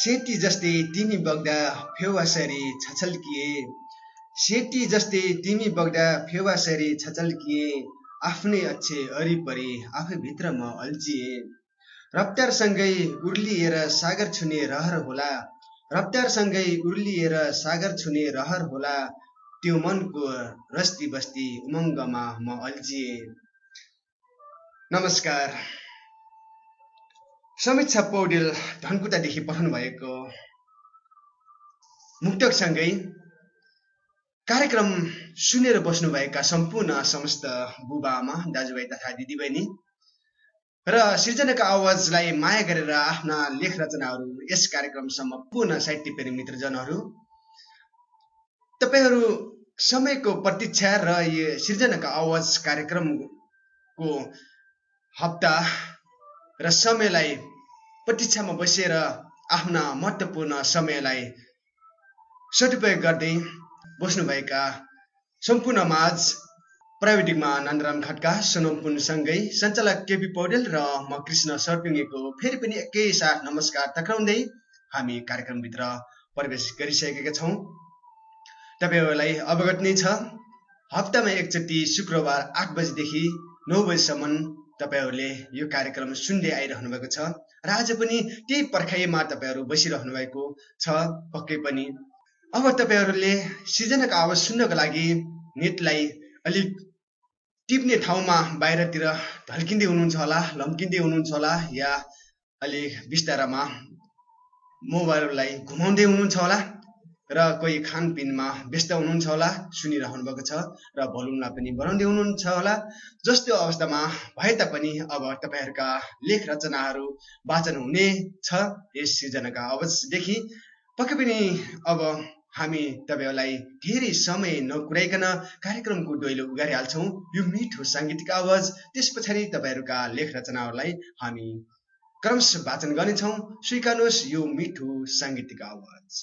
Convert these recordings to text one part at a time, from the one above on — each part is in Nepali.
सेती जस्तै तिमी बग्दा फेवासरी छछल्किए। सेती जस्तै तिमी बग्दा फेवासरी छचल्किए आफ्नै अक्षे अरिपरि आफैभित्र म अल्झिए। रफ्तारसँगै उर्लिएर सागर छुने रहर होला। रफ्तारसँगै उर्लिएर सागर छुने रहर होला। त्यो मनको रस्ती बस्ती उमङ्गमा म अल्झिए। नमस्कार। समीक्षा पौडेल धनकुटादेखि पठाउनु भएको मुक्तकसँगै कार्यक्रम सुनेर बस्नुभएका सम्पूर्ण समस्त बुबाआमा दाजुभाइ तथा दिदीबहिनी र सिर्जनाका आवाजलाई माया गरेर आफ्ना लेख रचनाहरू यस कार्यक्रमसम्म पूर्ण साहित्य प्रेमी मित्रजनहरू तपाईँहरू समयको प्रतीक्षा र यो सिर्जनाका आवाज कार्यक्रमको हप्ता र समयलाई प्रतीक्षामा बसेर आफ्ना महत्त्वपूर्ण समयलाई सदुपयोग गर्दै बस्नुभएका सम्पूर्ण माझ प्राविधिकमा नन्दराम खड्का सोनम पुनसँगै सञ्चालक केपी पौडेल र म कृष्ण सर्पिङेको फेरि पनि एकैसाथ नमस्कार टक्राउँदै हामी कार्यक्रमभित्र प्रवेश गरिसकेका छौँ। तपाईँहरूलाई अवगत नै छ हप्तामा एकचोटि शुक्रबार आठ बजीदेखि नौ बजीसम्म तपाईँहरूले यो कार्यक्रम सुन्दै आइरहनु भएको छ। र आज पनि त्यही पर्खाइमा तपाईँहरू बसिरहनु भएको छ। पक्कै पनि। अब तपाईँहरूले सिर्जनाको आवाज सुन्नको लागि नेटलाई अलिक टिप्ने ठाउँमा बाहिरतिर ढल्किँदै हुनुहुन्छ होला लम्किँदै हुनुहुन्छ होला या अलिक बिस्तारामा मोबाइललाई घुमाउँदै हुनुहुन्छ होला। र कोही खानपिनमा व्यस्त हुनुहुन्छ होला सुनिरहनु भएको छ र भोल्युमलाई पनि बनाउँदै हुनुहुन्छ होला। जस्तो अवस्थामा भए तापनि अब तपाईँहरूका लेख रचनाहरू वाचन हुने छ। यस सिर्जनाका आवाजदेखि पक्कै पनि अब हामी तपाईँहरूलाई धेरै समय नकुराइकन कार्यक्रमको डोइलो उगारिहाल्छौँ। यो मिठो साङ्गीतिक आवाज त्यस पछाडि तपाईँहरूका लेख रचनाहरूलाई हामी क्रमशः वाचन गर्नेछौँ। स्वीकार्नुहोस् यो मिठो साङ्गीतिक आवाज।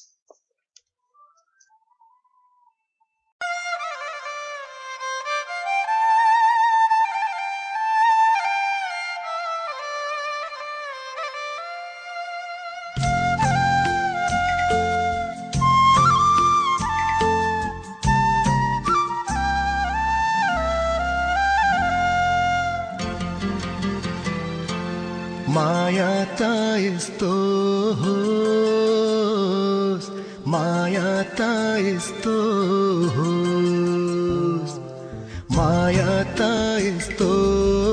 माया त यस्तो होस् माया त यस्तो होस् माया त यस्तो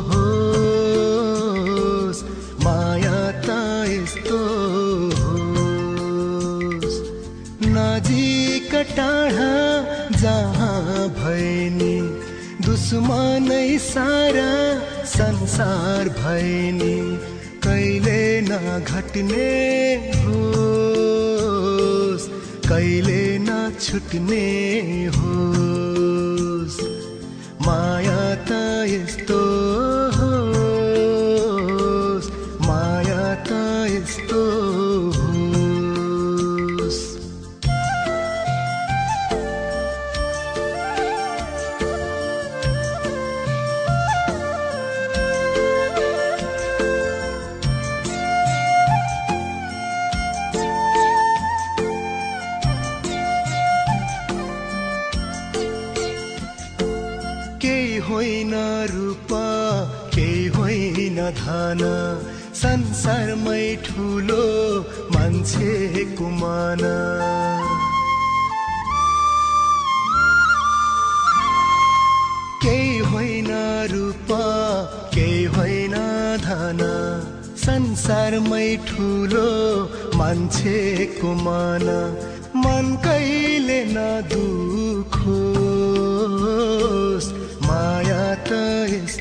होस् माया त यस्तो होस् नजिक टाढा जहाँ भैनी दुश्मनै सारा संसार भैनी। कहिले नघट्ने होस् कहिले नछुट्ने होस्। माया त यस्तो होइन रूप केही होइन धन। संसारमै ठुलो मान्छे कुमान केही होइन रूप केही होइन धन। संसारमै ठुलो मान्छेको मन मन कहिले नदुखोस् माया त यस्तो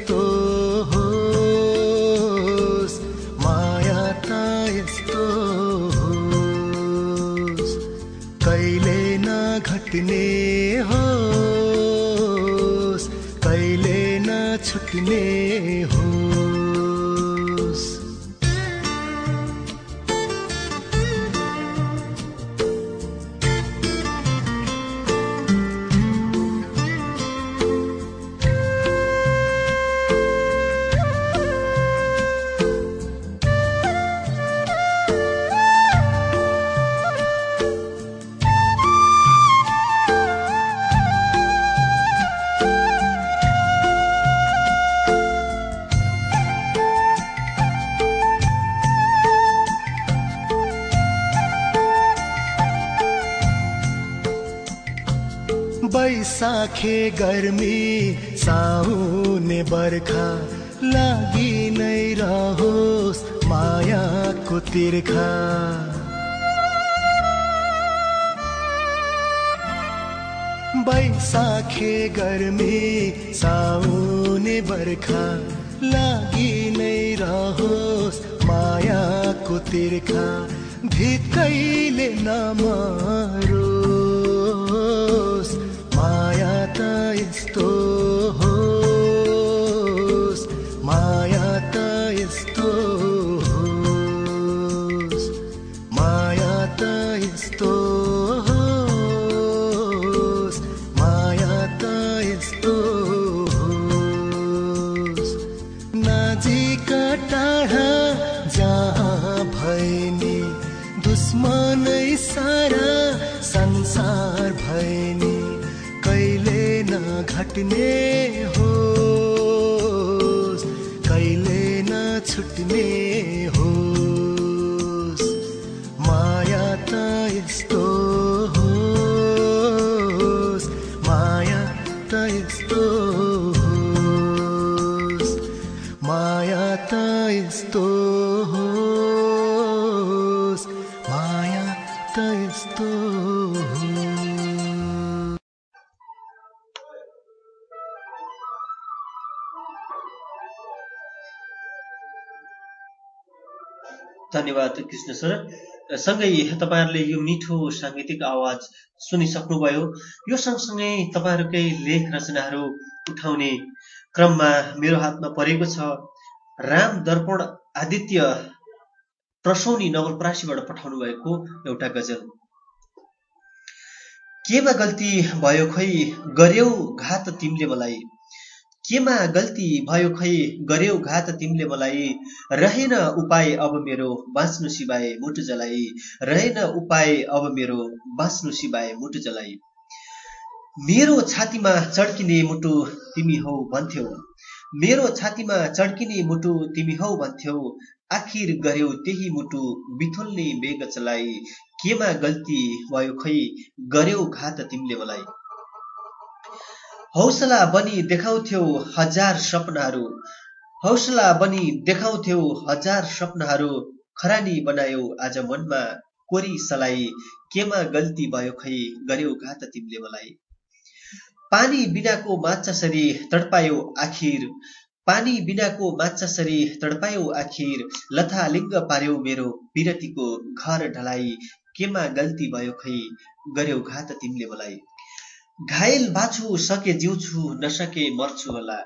गर्मी साउने बर्खा लागि नै रहोस् मायाको तिर्खा। बैसाखे गर्मी साउने बर्खा लागि नै रहोस् मायाको तिर्खा। भित्कैले नमरोस् माया त यस्तो सँगै तपाईँहरूले यो मिठो साङ्गीतिक आवाज सुनिसक्नुभयो। यो सँगसँगै तपाईँहरूकै लेख रचनाहरू उठाउने क्रममा मेरो हातमा परेको छ। राम दर्पण आदित्य प्रसौनी नवलपरासीबाट पठाउनु भएको एउटा गजल। केमा गल्ती भयो खै गर्यौ घात तिमीले मलाई। केमा गल्ती भयो खै गर्यौ घात तिमीले मलाई? रहेन उपाय अब मेरो बाँच्नु सिवाय मुटु जलाई। रहेन उपाय अब मेरो बाँच्नु सिवाय मुटु जलाई। मेरो छातीमा चड्किने मुटु तिमी हौ भन्थ्यौ। मेरो छातीमा चड्किने मुटु तिमी हौ भन्थ्यौ। आखिर गर्यौ त्यही मुटु बिथुल्ने बेग चलाई। केमा गल्ती भयो खै गर्यौ घात तिमीले मलाई? हौसला बनी देखाउँथ्यौ हजार सपनाहरू। हौसला बनी देखाउँथ्यौ हजार सपनाहरू। खरानी बनायौ आज मनमा कोरी सलाई। केमा गल्ती भयो खै गर्यौ घात तिमीले मलाई। पानी बिनाको माछासरी तडपायौ आखिर। पानी बिनाको माछासरी तडपायौ आखिर। लथालिङ्ग पार्यौ मेरो विरतीको घर ढलाई। केमा गल्ती भयो खै गर्यौ घात तिमीले मलाई। घायल बाछु सके जिउँछु नसके मर्छु होला।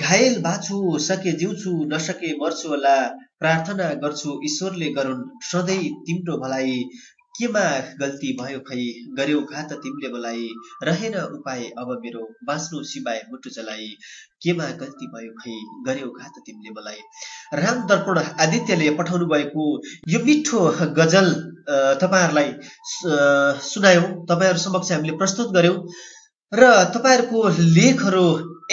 घायल बाछु सके जिउँछु नसके मर्छु होला। प्रार्थना गर्छु ईश्वरले गरून्। सधैँ तिम्रो भलाइ केमा गल्ती भयो खै? गर्यौ घात तिमीले मलाई। रहेन उपाय अब मेरो बाँच्नु सिवाय मुटु जलाई केमा गल्ती भयो खै? गर्यौ घात तिमीले मलाई। राम दर्पण आदित्यले पठाउनु भएको यो मिठो गजल तपाईँहरूलाई सुनायौँ। तपाईँहरू समक्ष हामीले प्रस्तुत गर्यौँ। र तपाईँहरूको लेखहरू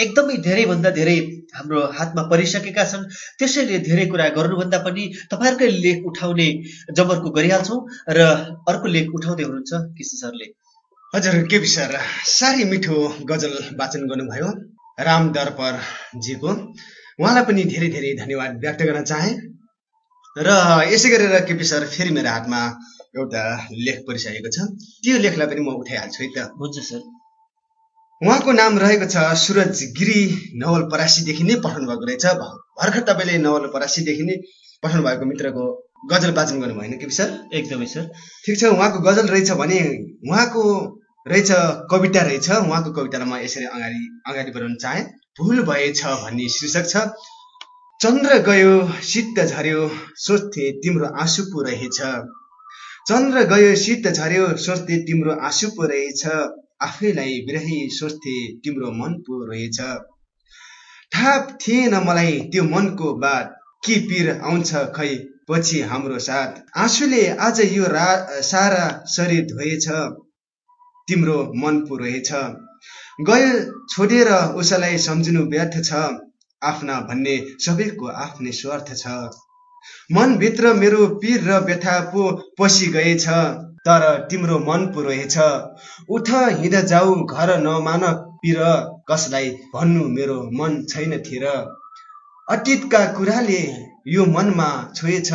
एकदमै धेरैभन्दा धेरै हाम्रो हातमा परिसकेका छन्। त्यसैले धेरै कुरा गर्नुभन्दा पनि तपाईँहरूकै लेख उठाउने जमर्को गरिहाल्छौँ र अर्को लेख उठाउँदै हुनुहुन्छ कृष्ण सरले। हजुर केपी सर साह्रै मिठो गजल वाचन गर्नुभयो। राम दर्परजीको उहाँलाई पनि धेरै धेरै धन्यवाद व्यक्त गर्न चाहे। र यसै गरेर केपी सर फेरि मेरो हातमा एउटा लेख परिसकेको छ। त्यो लेखलाई पनि म उठाइहाल्छु है त। हुन्छ सर। उहाँको नाम रहेको छ सुरज गिरी नवलपरासीदेखि नै पठाउनु भएको रहेछ। भर्खर तपाईँले नवलपरासीदेखि नै पठाउनु भएको मित्रको गजल वाचन गर्नुभयो होइन केपी सर? एकदमै सर। ठिक छ उहाँको गजल रहेछ भने उहाँको रहेछ कविता रहेछ। उहाँको कवितालाई म यसरी अगाडि अगाडि बढाउन चाहे। भुल भएछ भन्ने शीर्षक छ। चन्द्र गयो शीत झर्यो सोच्थे तिम्रो आँसु पो रहेछ। चन्द्र गयो शीत झर्यो सोच्थे तिम्रो आँसु पो रहेछ। आफैलाई बिरही सोच्थे तिम्रो मन पो रहेछ। थाहा थिएन मलाई त्यो मनको बात। के पीर आउँछ खै? पछि हाम्रो साथ। आँसुले आज यो रा सारा शरीर धोएछ। तिम्रो मन पो रहेछ। गयो छोडेर उसलाई सम्झिनु व्यर्थ छ। आफ्ना भन्ने सबैको आफ्नै स्वार्थ छ। मनभित्र मेरो पीर र व्यथा पो पसि गएछ तर तिम्रो मन पो रहेछ उठ हिँड जाऊ घर नमान पिर कसलाई भन्नु मेरो मन छैन थिर। अतीतका कुराले यो मनमा छोएछ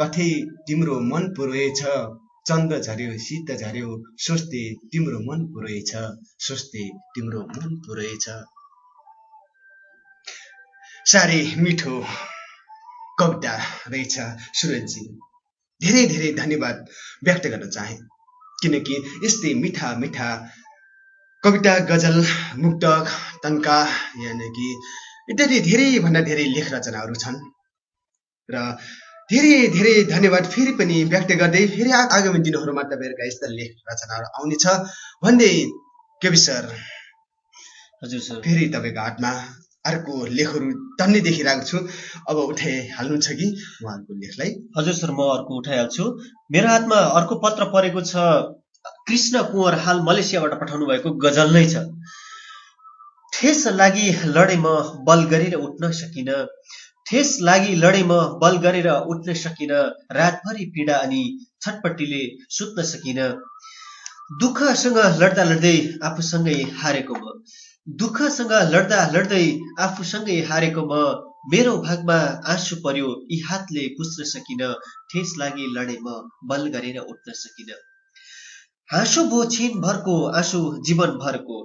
कथै तिम्रो मन पो रहेछ चन्द्र झर्यो शीत झर्यो सोच्थे तिम्रो मन पो रहेछ सोच्थे तिम्रो मन पो रहेछ साह्रै मिठो कविता रहेछ सुरजजी धेरै धेरै धन्यवाद व्यक्त गर्न चाहे। किनकि यस्तै मिठा मिठा कविता गजल मुक्तक तन्का यानि कि इत्यादि धेरैभन्दा धेरै लेख रचनाहरू छन्। र धेरै धेरै धन्यवाद फेरि पनि व्यक्त गर्दै फेरि आगामी दिनहरूमा तपाईँहरूका यस्ता लेख रचनाहरू आउनेछ भन्दै केबी सर हजुर सर। फेरि तपाईँको हातमा अर्को लेखहरू टन्नै देखिरहेको छु। अब उठाइहाल्नुहुन्छ कि उहाँको लेखलाई। हजुर सर म अर्को उठाइहाल्छु। मेरो हातमा अर्को पत्र परेको छ कृष्ण कुँवर हाल मलेसियाबाट पठाउनु भएको गजल नै छ। ठेस लागि लडे म बल गरेर उठ्न सकिन। ठेस लागि लडे म बल गरेर उठ्न सकिन। रातभरि पीडा अनि छटपट्टिले सुत्न सकिन। दुःखसँग लड्दा लड्दै आफूसँगै हारेको म। दुःखसँग लड्दा लड्दै आफूसँगै हारेको म मेरो भागमा आँसु पर्यो यी हातले पुस्न सकिन ठेस लागि लडे म बल गरेर उठ्न सकिन। हाँसो भो छिनभरको आँसु जीवनभरको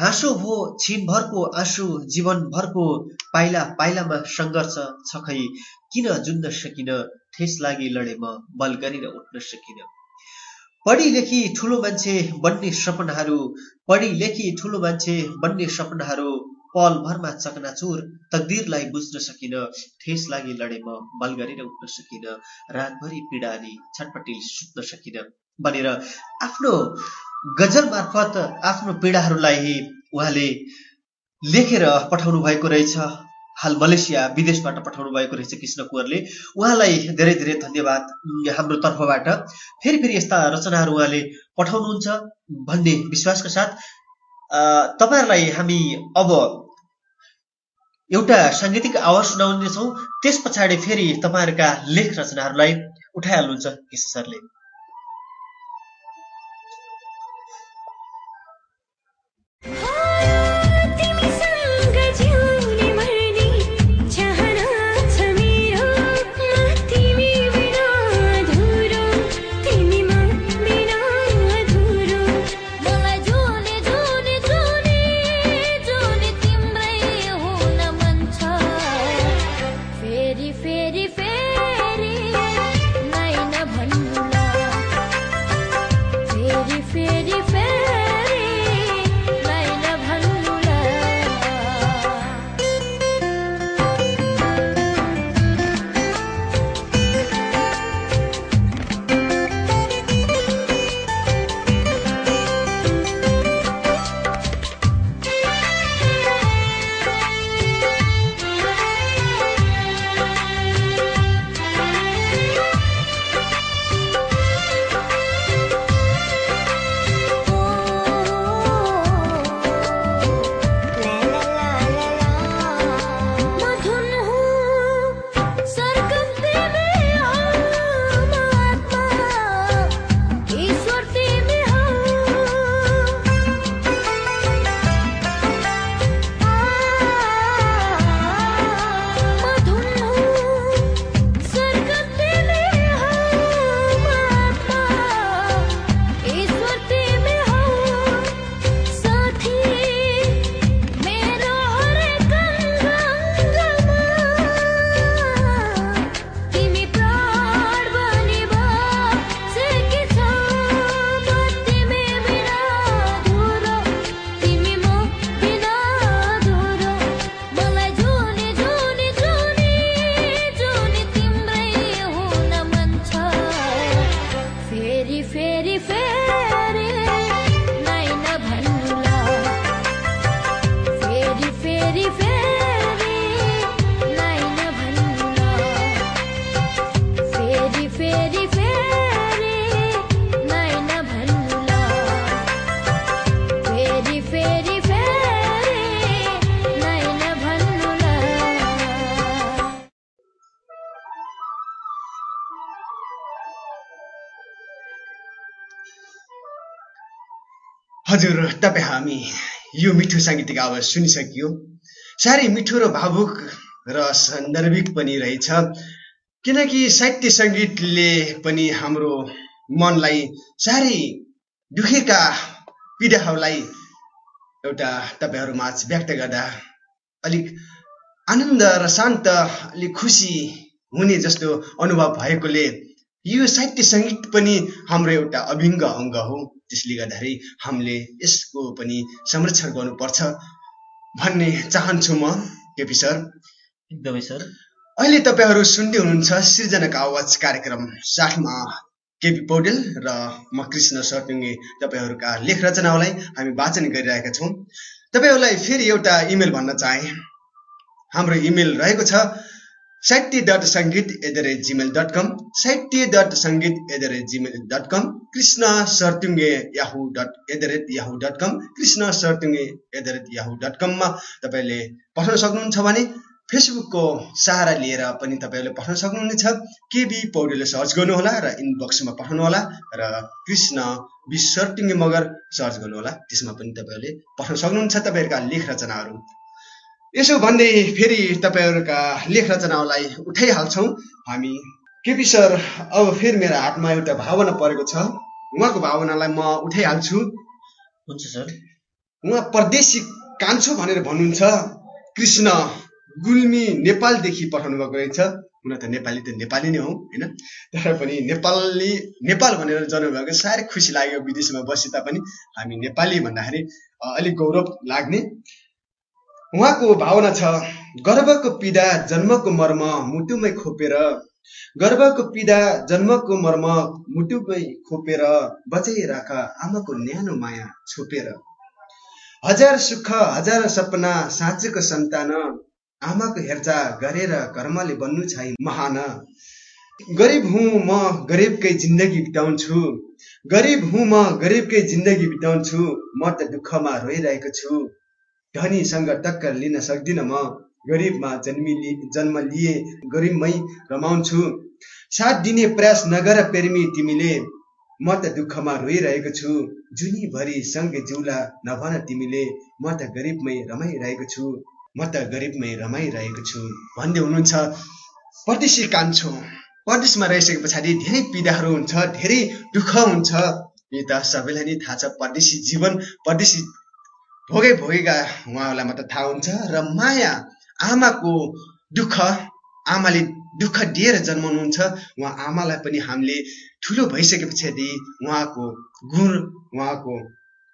हाँसो भो छिनभरको आँसु जीवनभरको पाइला पाइलामा सङ्घर्ष छ खै किन जुन्न सकिन ठेस लागि लडे म बल गरेर उठ्न सकिन। पढी लेखी ठुलो मान्छे बन्ने सपनाहरू पढी लेखी ठुलो मान्छे बन्ने सपनाहरू पलभरमा चकनाचुर तकदिरलाई बुझ्न सकिन ठेस लागि लडे बल गरेर उठ्न सकिन रातभरि पीडा अनि छटपट्टि सुत्न सकिन भनेर आफ्नो गजल मार्फत आफ्नो पीडाहरूलाई उहाँले लेखेर पठाउनु भएको रहेछ। हाल मलेसिया विदेशबाट पठाउनु भएको रहेछ कृष्ण कुवरले। उहाँलाई धेरै धेरै धन्यवाद हाम्रो तर्फबाट। फेरि फेरि यस्ता रचनाहरू उहाँले पठाउनुहुन्छ भन्ने विश्वासका साथ तपाईँहरूलाई हामी अब एउटा साङ्गीतिक आवाज सुनाउनेछौँ। त्यस पछाडि फेरि तपाईँहरूका लेख रचनाहरूलाई उठाइहाल्नुहुन्छ कृष्ण सरले। यो मिठो साङ्गीतिक आवाज सुनिसकियो। साह्रै मिठो र भावुक र सान्दर्भिक पनि रहेछ। किनकि साहित्य सङ्गीतले पनि हाम्रो मनलाई साह्रै दुखेका पीडाहरूलाई एउटा तपाईँहरूमाझ व्यक्त गर्दा अलिक आनन्द र शान्त अलिक खुसी हुने जस्तो अनुभव भएकोले यो साहित्य सङ्गीत पनि हाम्रो एउटा अभिङ्ग अङ्ग हो। त्यसले गर्दाखेरि हामीले यसको पनि संरक्षण गर्नुपर्छ भन्ने चाहन्छु म केपी सर। एकदमै सर। अहिले तपाईँहरू सुन्दै हुनुहुन्छ सृजनाको आवाज कार्यक्रम साथमा केपी पौडेल र म कृष्ण सर्पिङ्गे तपाईँहरूका लेख रचनालाई हामी वाचन गरिरहेका छौँ। तपाईँहरूलाई फेरि एउटा इमेल भन्न चाहे। हाम्रो इमेल रहेको छ साहित्य डट सङ्गीत at the rate Gmail dot com साहित्य डट सङ्गीत at the rate Gmail dot com Krishna Sartunge Yahoo dot at the rate Yahoo dot com Krishna Sartunge at the rate Yahoo dot कममा तपाईँले पठाउन सक्नुहुन्छ भने फेसबुकको सहारा लिएर पनि तपाईँहरूले पठाउन सक्नुहुनेछ। केबी पौडेलले सर्च गर्नुहोला र इनबक्समा पठाउनुहोला र कृष्ण विसर्टिङ्गे मगर सर्च गर्नुहोला। त्यसमा पनि तपाईँहरूले पठाउन सक्नुहुन्छ तपाईँहरूका लेख रचनाहरू। यसो भन्दै फेरि तपाईँहरूका लेख रचनालाई उठाइहाल्छौँ। हामी केपी सर अब फेरि मेरो हातमा एउटा भावना परेको छ। उहाँको भावनालाई म उठाइहाल्छु। हुन्छ सर। उहाँ परदेशी कान्छो भनेर भन्नुहुन्छ। कृष्ण गुल्मी नेपालदेखि पठाउनु भएको रहेछ। हुन त नेपाली त नेपाली नै हो होइन? तर पनि नेपाली नेपाल भनेर जन्मभएको साह्रै खुसी लाग्यो। विदेशमा बसे तापनि हामी नेपाली भन्दाखेरि अलिक गौरव लाग्ने। उहाँको भावना छ गर्भको पीडा जन्मको मर्म मुटुमै खोपेर गर्भको पीडा जन्मको मर्म मुटुमै खोपेर बचाइराख आमाको न्यानो माया छोपेर। हजार सुख हजार सपना साँचेको सन्तान आमाको हेरचाह गरेर कर्मले बन्नु छै महान। गरिब हुँ म गरिबकै जिन्दगी बिताउँछु। गरिब हुँ म गरिबकै जिन्दगी बिताउँछु। म त दुःखमा रोइरहेको छु। धनीसँग टक्कर लिन सक्दिन म। गरिबमा जन्मि जन्म लिए गरिबमै रमाउँछु। साथ दिने प्रयास नगर प्रेमी तिमीले। म त दुःखमा रोइरहेको छु। जुनीभरि सँगै जिउला नभन तिमीले। म त गरिबमै रमाइरहेको छु। म त गरिबमै रमाइरहेको छु। भन्दै हुनुहुन्छ परदेशी कान्छो। परदेशमा रहिसके पछाडि धेरै पीडाहरू हुन्छ धेरै दुःख हुन्छ। यो त सबैलाई नै थाहा छ परदेशी जीवन परदेशी भोगै भोगेका उहाँहरूलाई मात्र थाहा हुन्छ र माया आमाको दुःख आमाले दुःख दिएर जन्माउनुहुन्छ उहाँ आमालाई पनि हामीले ठुलो भइसके पछाडि उहाँको गुण उहाँको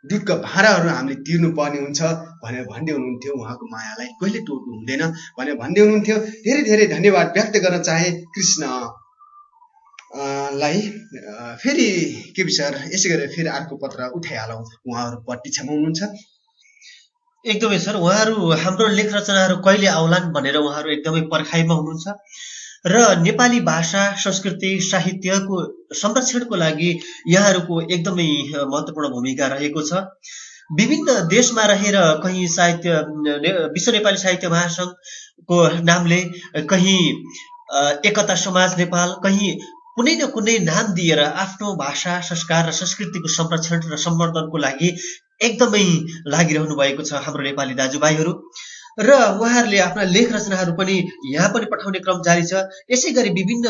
दुःख भाँडाहरू हामीले तिर्नु पर्ने हुन्छ भनेर भन्दै हुनुहुन्थ्यो। उहाँको मायालाई कहिले टोट्नु हुँदैन भनेर भन्दै हुनुहुन्थ्यो। धेरै धेरै धन्यवाद व्यक्त गर्न चाहे कृष्ण लाई। फेरि के सर यसै गरेर फेरि अर्को पत्र उठाइहालौँ। उहाँहरू प्रतीक्षामा हुनुहुन्छ एकदमै सर उहाँहरू हाम्रो लेख रचनाहरू कहिले आउलान् भनेर उहाँहरू एकदमै पर्खाइमा हुनुहुन्छ। र नेपाली भाषा संस्कृति साहित्यको संरक्षणको लागि यहाँहरूको एकदमै महत्त्वपूर्ण भूमिका रहेको छ। विभिन्न देशमा रहेर कहीँ साहित्य विश्व नेपाली साहित्य महासङ्घको नामले कहीँ एकता समाज नेपाल कहीँ कुनै न कुनै नाम दिएर आफ्नो भाषा संस्कार र संस्कृतिको संरक्षण र सम्वर्धनको लागि एकदमै लागिरहनु भएको छ हाम्रो नेपाली दाजुभाइहरू। र उहाँहरूले आफ्ना लेख रचनाहरू पनि यहाँ पनि पठाउने क्रम जारी छ। यसै गरी विभिन्न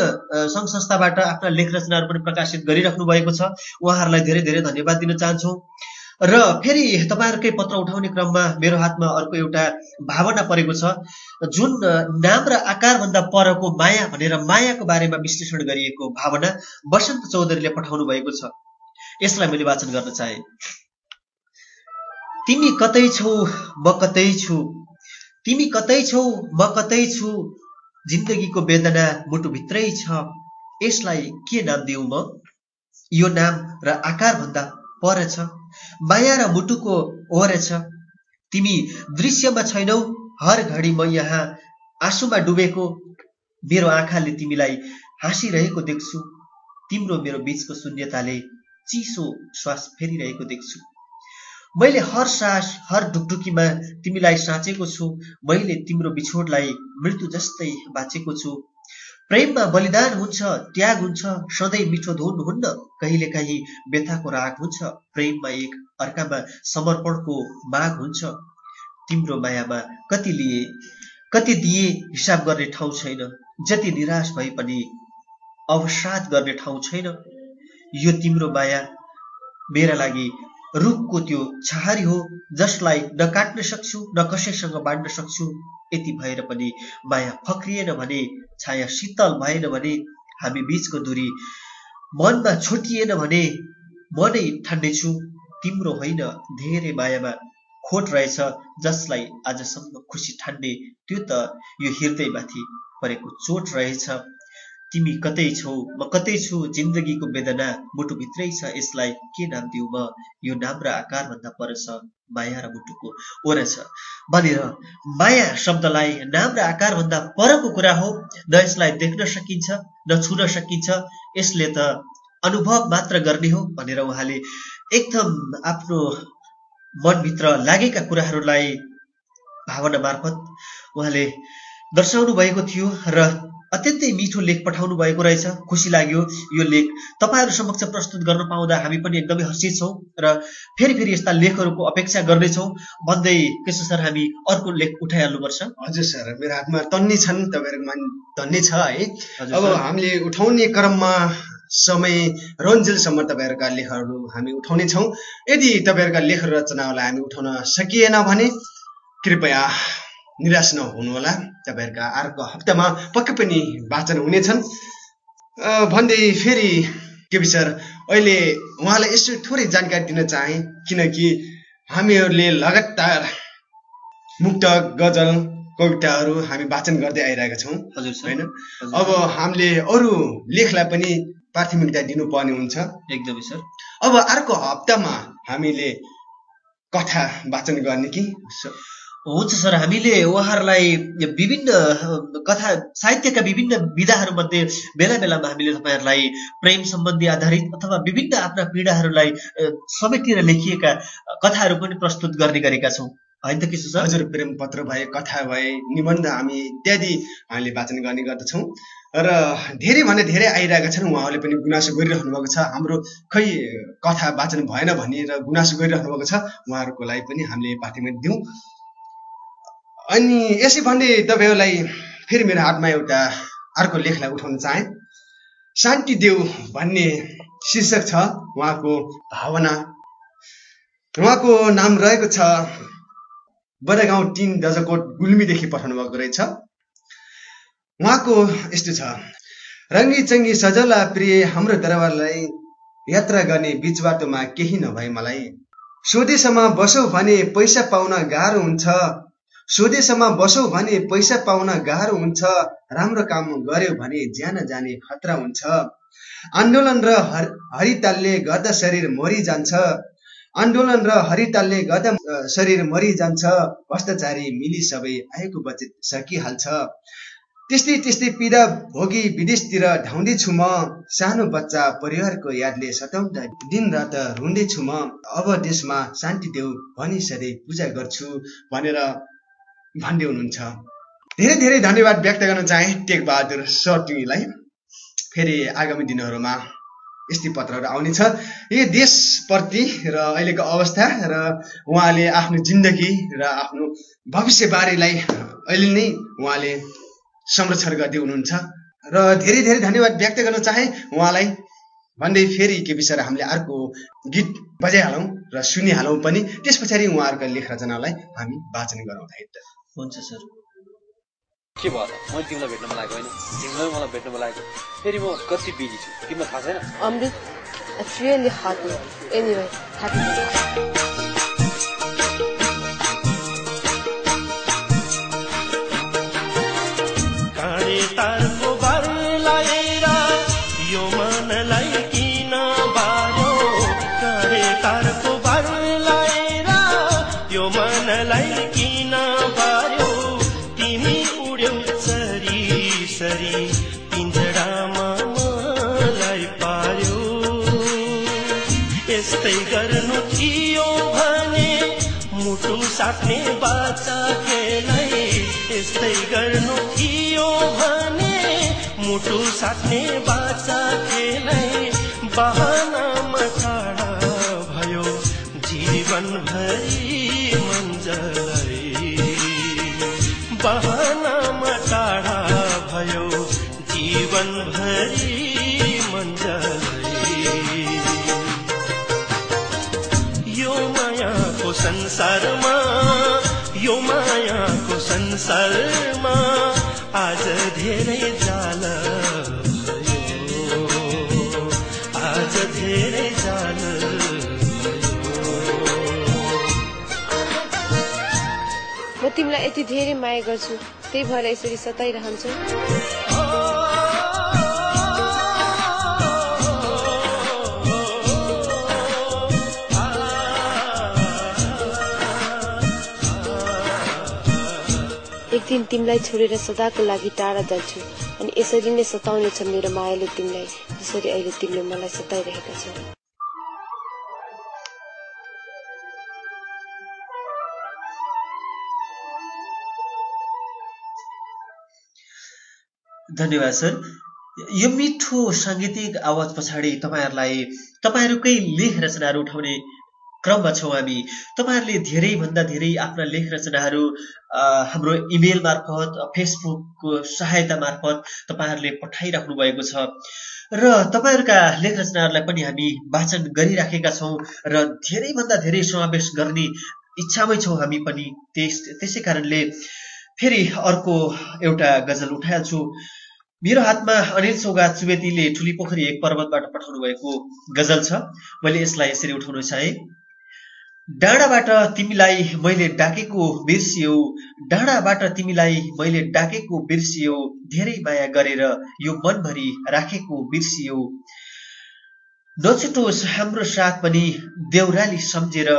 सङ्घ संस्थाबाट आफ्ना लेख रचनाहरू पनि प्रकाशित गरिराख्नु भएको छ। उहाँहरूलाई धेरै धेरै धन्यवाद दिन चाहन्छौँ। र फेरि तपाईँहरूकै पत्र उठाउने क्रममा मेरो हातमा अर्को एउटा भावना परेको छ। जुन नाम र आकारभन्दा परको माया भनेर मायाको बारेमा विश्लेषण गरिएको भावना वसन्त चौधरीले पठाउनु भएको छ। यसलाई मैले वाचन गर्न चाहे। तिमी कतै छौ म कतै छु। तिमी कतै छौ म कतै छु। जिन्दगीको वेदना मुटुभित्रै छ। यसलाई के नाम दिउँ म? यो नाम र आकारभन्दा पर छ। माया र मुटुको ओरेछ तिमी दृश्यमा छैनौ हर घडी म यहाँ आँसुमा डुबेको। मेरो आँखाले तिमीलाई हाँसिरहेको देख्छु। तिम्रो मेरो बिचको शून्यताले चिसो श्वास फेरिरहेको देख्छु। मैले हर सास हर ढुकढुकीमा तिमीलाई साँचेको छु। मैले तिम्रो बिछोडलाई मृत्यु जस्तै बाँचेको छु। प्रेममा बलिदान हुन्छ त्याग हुन्छ सधैँ मिठो धुन हुन्न कहिले काहीँ व्यथाको राग हुन्छ। प्रेममा एक अर्कामा समर्पणको माग हुन्छ। तिम्रो मायामा कति लिए कति दिए हिसाब गर्ने ठाउँ छैन। जति निराश भए पनि अवसाद गर्ने ठाउँ छैन। यो तिम्रो माया मेरा लागि रुखको त्यो छहारी हो जसलाई न काट्न सक्छु न कसैसँग बाँड्न सक्छु। यति भएर पनि माया फक्रिएन भने छाया शीतल भएन भने हामी बिचको दूरी मनमा छुटिएन भने म नै ठान्नेछु तिम्रो होइन धेरै मायामा खोट रहेछ जसलाई आजसम्म खुसी ठान्ने त्यो त यो हृदयमाथि परेको चोट रहेछ। तिमी कतै छौ? म कतै छु? जिन्दगीको वेदना मुटुभित्रै छ। यसलाई के नाम दिउ म? यो नाम र आकारभन्दा पर छ। माया र मुटुको ओर छ। भनेर माया शब्दलाई नाम र आकारभन्दा परको कुरा हो। न यसलाई देख्न सकिन्छ न छुन सकिन्छ। यसले त अनुभव मात्र गर्ने हो भनेर उहाँले एकदम आफ्नो मनभित्र लागेका कुराहरूलाई भावना मार्फत उहाँले दर्शाउनु भएको थियो र अत्यन्तै मिठो लेख पठाउनु भएको रहेछ। खुसी लाग्यो यो लेख। तपाईँहरू समक्ष प्रस्तुत गर्न पाउँदा हामी पनि एकदमै हर्षित छौँ र फेरि फेरि यस्ता लेखहरूको अपेक्षा गर्नेछौँ भन्दै कृष्ण सर हामी अर्को लेख उठाइहाल्नुपर्छ। हजुर सर मेरो हातमा तन्नी छन्। तपाईँहरूकोमा तन्नी छ है। अब। हामीले उठाउने क्रममा समय रन्जेलसम्म तपाईँहरूका लेखहरू हामी उठाउने छौँ। यदि तपाईँहरूका लेख रचनाहरूलाई हामी उठाउन सकिएन भने कृपया निराश नहुनुहोला तपाईँहरूका अर्को हप्तामा पक्कै पनि वाचन हुनेछन्। भन्दै फेरि केपी सर अहिले उहाँलाई यसो थोरै जानकारी दिन चाहे किनकि हामीहरूले लगातार मुक्त गजल कविताहरू हामी वाचन गर्दै आइरहेका छौँ। हजुर होइन? अब हामीले अरू लेखलाई पनि प्राथमिकता दिनुपर्ने हुन्छ। एकदमै सर। अब अर्को हप्तामा हामीले कथा वाचन गर्ने कि? हुन्छ सर हामीले उहाँहरूलाई विभिन्न कथा साहित्यका विभिन्न विधाहरूमध्ये बेला बेलामा हामीले तपाईँहरूलाई प्रेम सम्बन्धी आधारित अथवा विभिन्न आफ्ना पीडाहरूलाई समेटेर लेखिएका कथाहरू पनि प्रस्तुत गर्ने गरेका छौँ। होइन त किशोर सर? हजुर प्रेम पत्र भए कथा भए निबन्ध हामी इत्यादि हामीले वाचन गर्ने गर्दछौँ। र धेरै भन्दा धेरै आइरहेका छन् उहाँहरूले पनि गुनासो गरिरहनु भएको छ। हाम्रो खै कथा वाचन भएन भनेर गुनासो गरिरहनु भएको छ उहाँहरूको लागि पनि हामीले पार्टीमा दिउँ। अनि यसै भन्दै तपाईँहरूलाई फेरि मेरो हातमा एउटा अर्को लेखलाई उठाउन चाहे। शान्ति देव भन्ने शीर्षक छ उहाँको भावना। उहाँको नाम रहेको छ बडागाउँ तिन दजकोट गुल्मीदेखि पठाउनु भएको रहेछ। उहाँको यस्तो छ रङ्गी चङ्गी सजला प्रिय हाम्रो दरबारलाई यात्रा गर्ने बिच बाटोमा केही नभए मलाई। स्वदेशमा बसौ भने पैसा पाउन गाह्रो हुन्छ। स्वदेशमा बसौ भने पैसा पाउन गाह्रो हुन्छ राम्रो काम गर्यो भने ज्यान जाने खतरा हुन्छ। आन्दोलन र हर हरितालले गर्दा शरीर मरिजान्छ आन्दोलन र हरितालले गर्दा शरीर मरिजान्छ भ्रष्टाचारी मिली सबै आएको बचत सकिहाल्छ। त्यस्तै त्यस्तै पीडा भोगी विदेशतिर धाउँदैछु म। सानो बच्चा परिवारको यादले सताउँदा दिन रात रुँदैछु म। अब देशमा शान्ति देऊ भनी सधैँ पूजा गर्छु भनेर भन्दै हुनुहुन्छ। धेरै धेरै धन्यवाद व्यक्त गर्न चाहे टेक बहादुर सर्टिङलाई फेरि आगामी दिनहरूमा यस्तै पत्रहरू आउनेछ। यो देशप्रति र अहिलेको अवस्था र उहाँले आफ्नो जिन्दगी र आफ्नो भविष्यबारेलाई अहिले नै उहाँले संरक्षण गर्दै हुनुहुन्छ। र धेरै धेरै धन्यवाद व्यक्त गर्न चाहे उहाँलाई। भन्दै फेरि के विषय हामीले अर्को गीत बजाइहालौँ र सुनिहालौँ पनि। त्यस पछाडि उहाँहरूका लेख रचनालाई हामी वाचन गरौँ हुन्छ सर। के भयो? त मैले तिमीलाई भेट्न मन लागेको होइन। तिमीलाई मलाई भेट्न मन लागेको फेरि म कति बिजी छु। तिमीलाई थाहा छैन? really hot. Anyway, साट्ने बाचा खेलै बहानामा तिमीलाई यति धेरै माया गर्छु त्यही भएर यसरी सताइरहन्छौ। एक दिन तिमीलाई छोडेर सदाको लागि टाढा जान्छु अनि यसरी नै सताउनेछ मेरो मायाले तिमीलाई जसरी अहिले तिमीले मलाई सताइरहेका छौ। धन्यवाद सर। यो मिठो साङ्गीतिक आवाज पछाडि तपाईँहरूलाई तपाईँहरूकै लेख रचनाहरू उठाउने क्रममा छौँ हामी। तपाईँहरूले धेरैभन्दा धेरै आफ्ना लेख रचनाहरू हाम्रो इमेल मार्फत फेसबुकको सहायता मार्फत तपाईँहरूले पठाइराख्नु भएको छ। र तपाईँहरूका लेख रचनाहरूलाई पनि हामी वाचन गरिराखेका छौँ र धेरैभन्दा धेरै समावेश गर्ने इच्छामै छौँ हामी पनि। त्यस त्यसै कारणले फेरि अर्को एउटा गजल उठाइहाल्छु। मेरो हातमा अनिल सौगात सुवेदीले ठुली पोखरी एक पर्वतबाट पठाउनु भएको गजल छ। मैले यसलाई यसरी उठाउन चाहे। डाँडाबाट तिमीलाई मैले डाकेको बिर्सियौ डाँडाबाट तिमीलाई मैले डाकेको बिर्सियौ धेरै माया गरेर यो मनभरि राखेको बिर्सियौ। नछुटोस् हाम्रो साथ पनि देउराली सम्झेर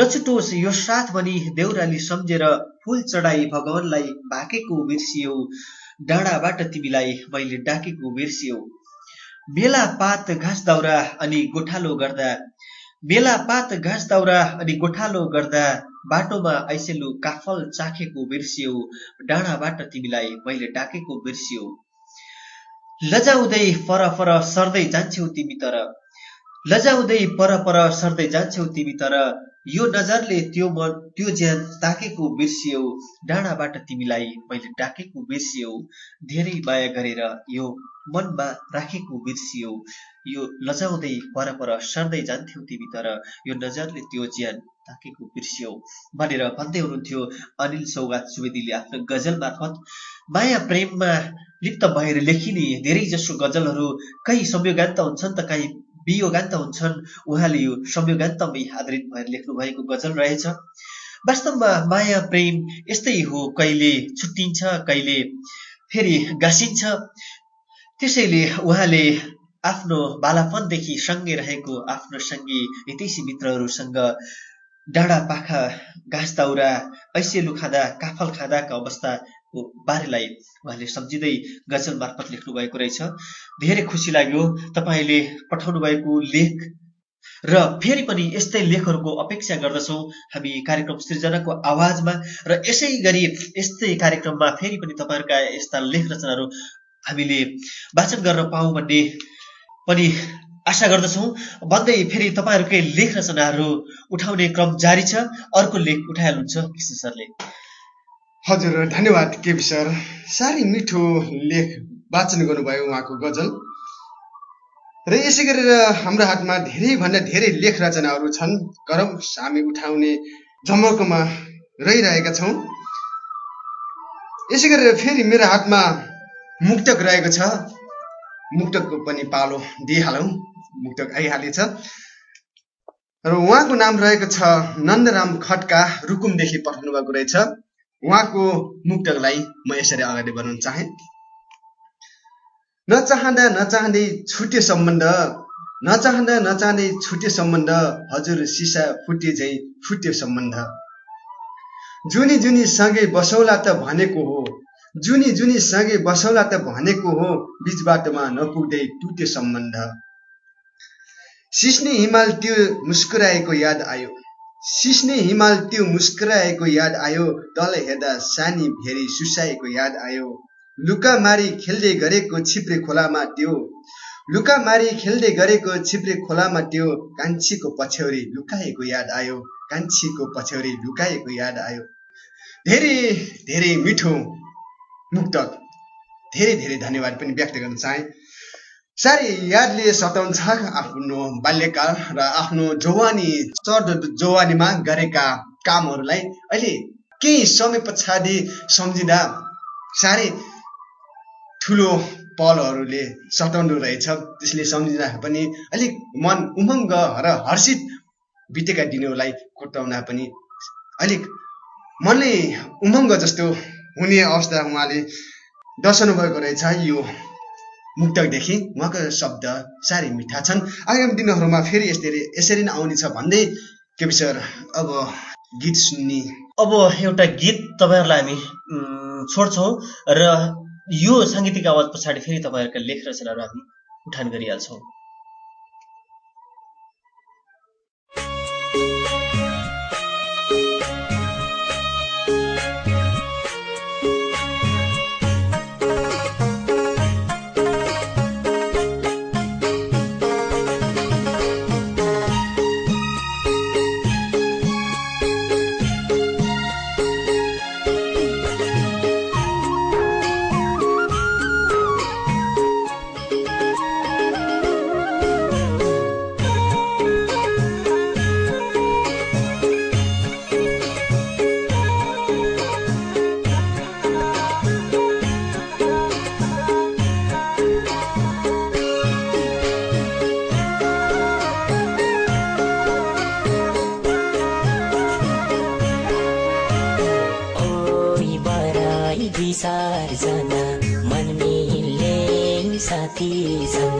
नछुटोस् यो साथ पनि देउराली सम्झेर फुल चढाई भगवानलाई भाकेको बिर्सियौ। डाँडाबाट तिमीलाई मैले डाकेको बिर्सियौ। मेला पात घाँस दाउरा अनि गोठालो गर्दा मेला पात घाँस दाउरा अनि गोठालो गर्दा बाटोमा ऐसेलु काफल चाखेको बिर्सियौ डाँडाबाट तिमीलाई मैले डाकेको बिर्सियौ। लजाउँदै पर सर्दै जान्छौ तिमी तर लजाउँदै पर पर सर्दै जान्छौ तिमी तर यो नजरले त्यो मन त्यो ज्यान ताकेको बिर्सियौ। डाँडाबाट तिमीलाई मैले डाकेको बिर्सियौ। धेरै माया गरेर यो मनमा राखेको बिर्सियौ। यो लजाउँदै पर पर सर्दै जान्थ्यौ तिमी तर यो नजरले त्यो ज्यान ताकेको बिर्सियौ भनेर भन्दै हुनुहुन्थ्यो। अनिल सौगात सुवेदीले आफ्नो गजल मार्फत माया प्रेममा लिप्त भएर लेखिने धेरै जसो गजलहरू कहीँ संयोगान्त हुन्छन् त कहीँ वियोगान्त हुन्छन्। उहाँले यो संयोगान्तमै आधारित भएर लेख्नु भएको गजल रहेछ। वास्तवमा माया प्रेम यस्तै हो कहिले छुट्टिन्छ कहिले फेरि गाँसिन्छ त्यसैले उहाँले आफ्नो बालापनदेखि सँगै रहेको आफ्नो सङ्गी हितैसी मित्रहरूसँग डाँडा पाखा घाँस दाउरा ऐसेलु खाँदा काफल खाँदाका अवस्थाको बारेलाई उहाँले सम्झिँदै गजल मार्फत लेख्नु भएको रहेछ। धेरै खुसी लाग्यो तपाईँले पठाउनु भएको लेख। र फेरि पनि यस्तै लेखहरूको अपेक्षा गर्दछौँ। हामी कार्यक्रम सृजनाको आवाजमा र यसै गरी यस्तै कार्यक्रममा फेरि पनि तपाईँहरूका यस्ता लेख रचनाहरू हामीले वाचन गर्न पाऊँ भन्ने पनि आशा गर्दछौँ। भन्दै फेरि तपाईँहरूकै लेख रचनाहरू उठाउने क्रम जारी छ। अर्को लेख उठाइहाल्नुहुन्छ कृष्ण सरले। हजुर धन्यवाद केपी सर। साह्रै मिठो लेख वाचन गर्नुभयो उहाँको गजल। र यसै गरेर हाम्रो हातमा धेरैभन्दा धेरै लेख रचनाहरू छन्। गरौँ हामी उठाउने जमर्कोमा रहिरहेका छौँ। यसै गरेर फेरि मेरो हातमा मुक्तक रहेको छ। मुक्तकको पनि पालो दिइहालौँ। मुक्तक आइहालेछ। र उहाँको नाम रहेको छ नन्दराम खड्का रुकुमदेखि पठाउनु भएको रहेछ। उहाँको मुक्तकलाई म यसरी अगाडि बढाउन चाहे नचाहँदा नचाहँदै छुट्यो सम्बन्ध नचाहँदा नचाहँदै छुट्यो सम्बन्ध हजुर सिसा फुटे झै फुट्यो सम्बन्ध जुनी जुनी सँगै बसौला त भनेको हो जुनी जुनी सँगै बसौला त भनेको हो बिच बाटोमा नपुग्दै टुट्यो सम्बन्ध सिस्ने हिमाल त्यो मुस्कुराएको याद आयो सिस्ने हिमाल त्यो मुस्कुराएको याद आयो तल हेर्दा सानी भेरी सुसाएको याद आयो। लुका मारी खेल्दै गरेको छिप्रे खोलामा त्यो। लुका मारी खेल्दै गरेको छिप्रे खोलामा त्यो। कान्छीको पछ्यौरी लुकाएको याद आयो। कान्छीको पछ्यौरी लुकाएको याद आयो। धेरै धेरै मिठो मुक्तक। धेरै धेरै धन्यवाद पनि व्यक्त गर्न चाहे। साह्रै यादले सताउँछ आफ्नो बाल्यकाल र आफ्नो जवानी चढ जवानीमा गरेका कामहरूलाई अहिले केही समय पछाडि सम्झिँदा साह्रै ठुलो पलहरूले सताउनु रहेछ। त्यसले सम्झिँदा पनि अलिक मन उमङ्ग र हर्षित बितेका दिनहरूलाई कोटाउन पनि अलिक मनले उमङ्ग जस्तो हुने अवस्था उहाँले दर्शाउनु भएको रहेछ। यो मुक्तकदेखि उहाँको शब्द साह्रै मिठा छन्। आगामी दिनहरूमा फेरि यसरी यसरी नै आउनेछ भन्दै केपी सर अब गीत सुन्ने। अब एउटा गीत तपाईँहरूलाई हामी छोड्छौँ र यो साङ्गीतिक आवाज पछाडि फेरि तपाईँहरूका लेख रचनाहरू हामी उठान गरिहाल्छौँ। साथी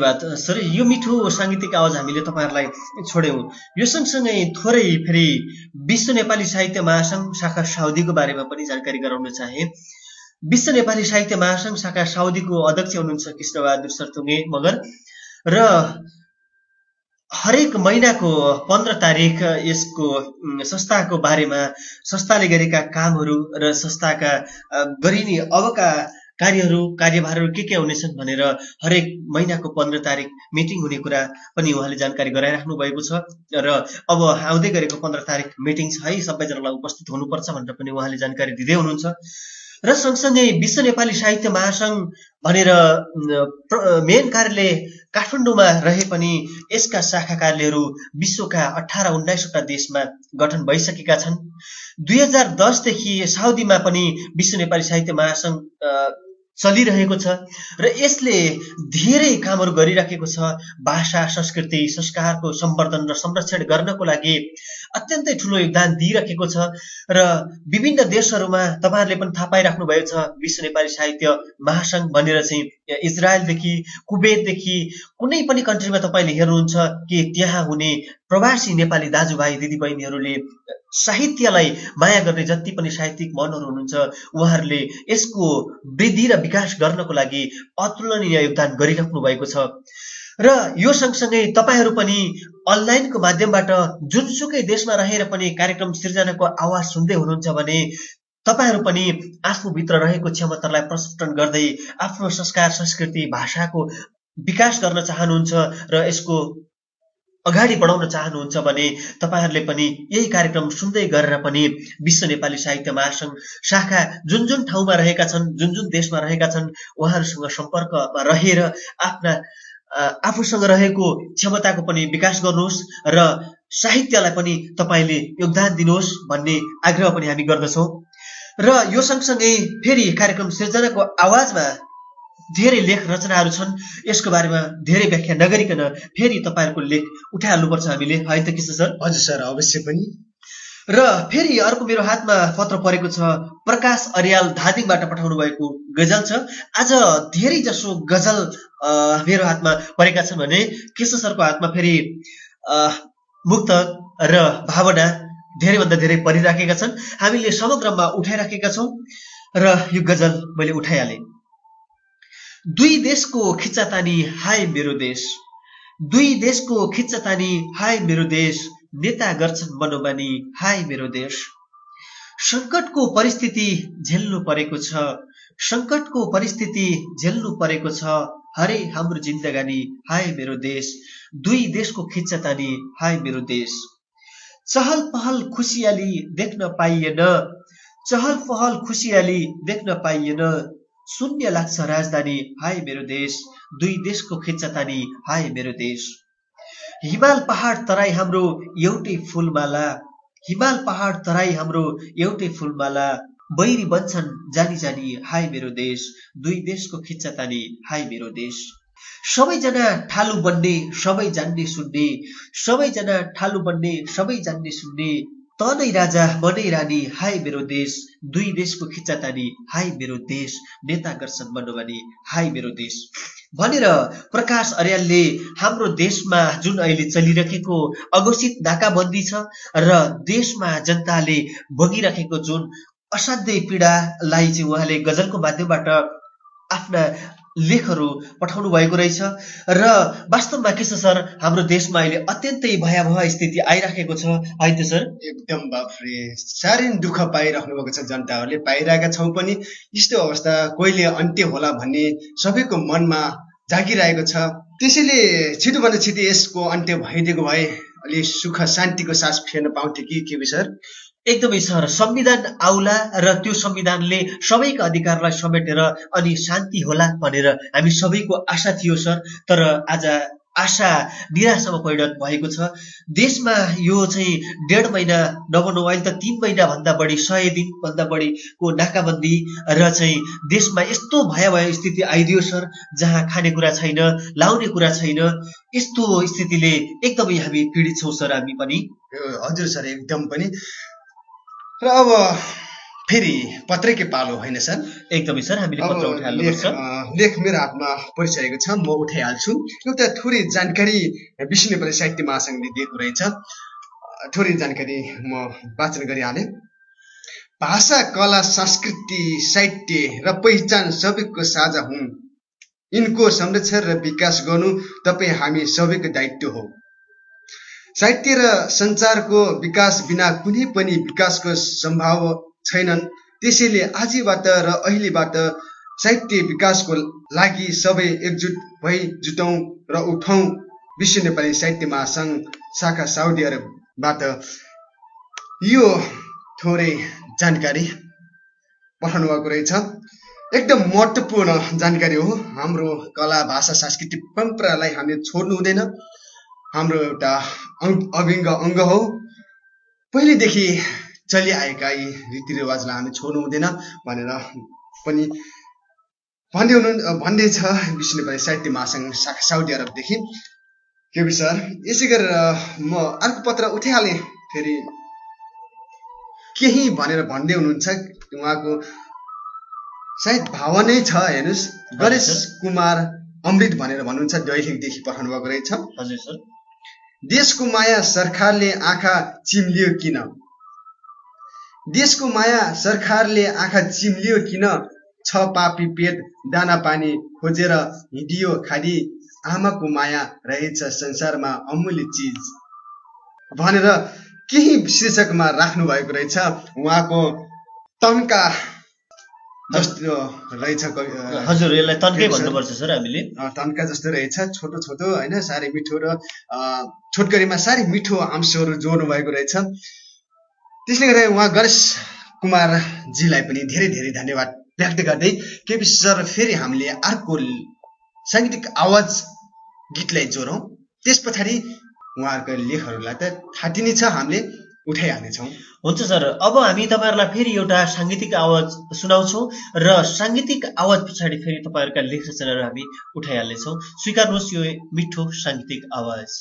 धन्यवाद। सर यो मिठो साङ्गीतिक आवाज हामीले तपाईँहरूलाई छोड्यौँ। यो सँगसँगै थोरै फेरि विश्व नेपाली साहित्य महासङ्घ शाखा साउदीको बारेमा पनि जानकारी गराउन चाहे। विश्व नेपाली साहित्य महासङ्घ शाखा साउदीको अध्यक्ष हुनुहुन्छ कृष्णबहादुर सरतुङ्गे मगर र हरेक महिनाको पन्ध्र तारिक यसको संस्थाको बारेमा संस्थाले गरेका कामहरू र संस्थाका गरिने अबका कार्यहरू कार्यभारहरू के के हुनेछन् भनेर हरेक महिनाको पन्ध्र तारिक मिटिङ हुने कुरा पनि उहाँले जानकारी गराइराख्नु भएको छ। र अब आउँदै गरेको पन्ध्र तारिक मिटिङ छ है सबैजनालाई उपस्थित हुनुपर्छ भनेर पनि उहाँले जानकारी दिँदै हुनुहुन्छ। र सँगसँगै विश्व नेपाली साहित्य महासङ्घ भनेर मेन कार्यालय काठमाडौँमा रहे पनि यसका शाखा कार्यालयहरू विश्वका अठार उन्नाइसवटा देशमा गठन भइसकेका छन्। दुई हजार दसदेखि साउदीमा पनि विश्व नेपाली साहित्य महासङ्घ चलिरहेको छ र यसले धेरै कामहरू गरिराखेको छ। भाषा संस्कृति संस्कारको सम्वर्धन र संरक्षण गर्नको लागि अत्यन्तै ठुलो योगदान दिइरहेको छ र विभिन्न देशहरूमा तपाईँहरूले पनि थाहा पाइराख्नु भएको छ विश्व नेपाली साहित्य महासङ्घ भनेर चाहिँ इजरायलदेखि कुवेतदेखि कुनै पनि कन्ट्रीमा तपाईँले हेर्नुहुन्छ कि त्यहाँ हुने प्रवासी नेपाली दाजुभाइ दिदीबहिनीहरूले साहित्यलाई माया गर्ने जति पनि साहित्यिक मनहरू हुनुहुन्छ उहाँहरूले यसको वृद्धि र विकास गर्नको लागि अतुलनीय योगदान गरिराख्नु भएको छ। र यो सँगसँगै तपाईँहरू पनि अनलाइनको माध्यमबाट जुनसुकै देशमा रहेर पनि कार्यक्रम सिर्जनाको आवाज सुन्दै हुनुहुन्छ भने तपाईँहरू पनि आफूभित्र रहेको क्षमतालाई प्रस्फुटन गर्दै आफ्नो संस्कार संस्कृति भाषाको विकास गर्न चाहनुहुन्छ र यसको अगाडि बढाउन चाहनुहुन्छ भने तपाईँहरूले पनि यही कार्यक्रम सुन्दै गरेर पनि विश्व नेपाली साहित्य महासङ्घ शाखा जुन जुन ठाउँमा रहेका छन् जुन जुन देशमा रहेका छन् उहाँहरूसँग सम्पर्कमा रहेर आफ्ना आफूसँग रहेको क्षमताको पनि विकास गर्नुहोस् र साहित्यलाई पनि तपाईँले योगदान दिनुहोस् भन्ने आग्रह पनि हामी गर्दछौँ। र यो सँगसँगै फेरि कार्यक्रम सिर्जनाको आवाजमा धेरै लेख रचनाहरू छन्। यसको बारेमा धेरै व्याख्या नगरिकन फेरि तपाईँहरूको लेख उठाइहाल्नुपर्छ हामीले। है त किशोर सर? हजुर सर अवश्य पनि। र फेरि अर्को मेरो हातमा पत्र परेको छ प्रकाश अर्याल धादिङबाट पठाउनु भएको गजल छ। आज धेरै जसो गजल मेरो हातमा परेका छन् भने केशव सरको हातमा फेरि मुक्त र भावना धेरैभन्दा धेरै परिराखेका छन्। हामीले समग्रमा उठाइराखेका छौँ र यो गजल मैले उठाइहालेँ। दुई देशको खिच्चातानी हाय मेरो देश। दुई देशको खिच्चातानी हाय मेरो देश। नेता गर्छन् मनोमानी हाय मेरो देश। सङ्कटको परिस्थिति झेल्नु परेको छ। सङ्कटको परिस्थिति झेल्नु परेको छ। हरे हाम्रो जिन्दगानी हाय मेरो देश। दुई देशको खिच्चातानी हाय मेरो देश। चहल पहल खुसियाली देख्न पाइएन। चहल पहल खुसियाली देख्न पाइएन। शून्य लाग्छ राजधानी हाय मेरो देश। दुई देशको खिच्चातानी हाय मेरो देश। हिमाल पहाड तराई हाम्रो एउटै फुलमाला। हिमाल पहाड तराई हाम्रो एउटै फुलमाला। बैरी बन्छन् जानी जानी हाय मेरो देश दुई देशको खिच्चातानी हाय मेरो देश। सबैजना ठालु बन्ने सबै जान्ने सुन्ने सबैजना ठालु बन्ने सबै जान्ने सुन्ने। त नै राजा म नै रानी हाय मेरो देश दुई देशको खिच्चातानी हाय मेरो देश। नेता गर्छन् मनोमानी हाय मेरो देश। भनेर प्रकाश अर्यालले हाम्रो देशमा जुन अहिले चलिरहेको अघोषित नाकाबन्दी छ र देशमा जनताले भोगिरहेको जुन असाध्यै पीडालाई चाहिँ उहाँले गजलको माध्यमबाट आफ्ना लेखहरू पठाउनु भएको रहेछ। र वास्तवमा के छ सर? हाम्रो देशमा अहिले अत्यन्तै भयावह स्थिति आइराखेको छ। है त सर? एकदम बाफ्रे। साह्रै दुःख पाइराख्नु भएको छ जनताहरूले। पाइरहेका छौँ पनि। यस्तो अवस्था कहिले अन्त्य होला भन्ने सबैको मनमा जागिरहेको छ। त्यसैले छिटोभन्दा छिटो यसको अन्त्य भइदिएको भए अलि सुख शान्तिको सास फेर्न पाउँथे कि के सर? एकदमै सर संविधान आउला र त्यो संविधानले सबैका अधिकारलाई समेटेर अनि शान्ति होला भनेर हामी सबैको आशा थियो सर। तर आज आशा निराशामा परिणत भएको छ। देशमा यो चाहिँ डेढ महिना नभनौँ अहिले त तिन महिनाभन्दा बढी सय दिनभन्दा बढीको नाकाबन्दी र चाहिँ देशमा यस्तो भयावह स्थिति आइदियो सर जहाँ खानेकुरा छैन लाउने कुरा छैन यस्तो स्थितिले एकदमै हामी पीडित छौँ सर हामी पनि। हजुर सर एकदम पनि। र अब फेरि पत्रकै पालो होइन सर? एकदमै सर हामीले पत्र लेख मेरो हातमा परिसकेको छ म उठाइहाल्छु। एउटा थोरै जानकारी विष्णु नेपाली साहित्य महासङ्घले दिएको रहेछ। थोरै जानकारी म वाचन गरिहालेँ। भाषा कला संस्कृति साहित्य र पहिचान सबैको साझा हुन्। यिनको संरक्षण र विकास गर्नु तपाईँ हामी सबैको दायित्व हो। साहित्य र सञ्चारको विकास बिना कुनै पनि विकासको सम्भाव छैनन्। त्यसैले आजबाट र अहिलेबाट साहित्य विकासको लागि सबै एकजुट भई जुटौँ र उठौँ। विश्व नेपाली साहित्य महासङ्घ शाखा साउदी अरबबाट। यो थोरै जानकारी पठाउनु भएको रहेछ। एकदम महत्त्वपूर्ण जानकारी हो। हाम्रो कला भाषा सांस्कृतिक परम्परालाई हामीले छोड्नु हुँदैन। हाम्रो एउटा अभिङ्ग अङ्ग हो। पहिलेदेखि चलिआएका यी रीतिरिवाजलाई हामी छोड्नु हुँदैन भनेर पनि भन्दै हुनु भन्दै छ विश्व नेपाली साहित्य महासङ्घ शाखा साउदी अरबदेखि। केबी सर यसै गरेर म अर्को पत्र उठाइहालेँ फेरि केही भनेर भन्दै हुनुहुन्छ उहाँको सायद भावा नै छ हेर्नुहोस्। गणेश कुमार अमृत भनेर भन्नुहुन्छ दैलेखदेखि पठाउनु भएको रहेछ। हजुर सर। देशको माया सरकारले आँखा चिम्लियो किन? देशको माया सरकारले आँखा चिम्लियो किन? छ पापी पेट दाना पानी खोजेर हिँडियो खाली। आमाको माया रहेछ संसारमा अमूल्य चिज। भनेर केही शीर्षकमा राख्नु भएको रहेछ। उहाँको तन्का जस्तो रहेछ हजुर यसलाई तन्कै? भन्नुपर्छ सर हामीले। तन्का जस्तो रहेछ छोटो छोटो होइन साह्रै मिठो र छोटकरीमा साह्रै मिठो अंशहरू जोड्नु भएको रहेछ। त्यसले गर्दा उहाँ गणेश कुमारजीलाई पनि धेरै धेरै धन्यवाद व्यक्त गर्दै केपी सर फेरि हामीले अर्को साङ्गीतिक आवाज गीतलाई जोडौँ। त्यस पछाडि उहाँहरूको लेखहरूलाई त थाहा नै छ हामीले। उठाइहाल्नेछौँ। हुन्छ सर अब हामी तपाईँहरूलाई फेरि एउटा साङ्गीतिक आवाज सुनाउँछौँ र साङ्गीतिक आवाज पछाडि फेरि तपाईँहरूका लेख रचनाहरू हामी उठाइहाल्नेछौँ। स्वीकार्नुहोस् यो मिठो साङ्गीतिक आवाज।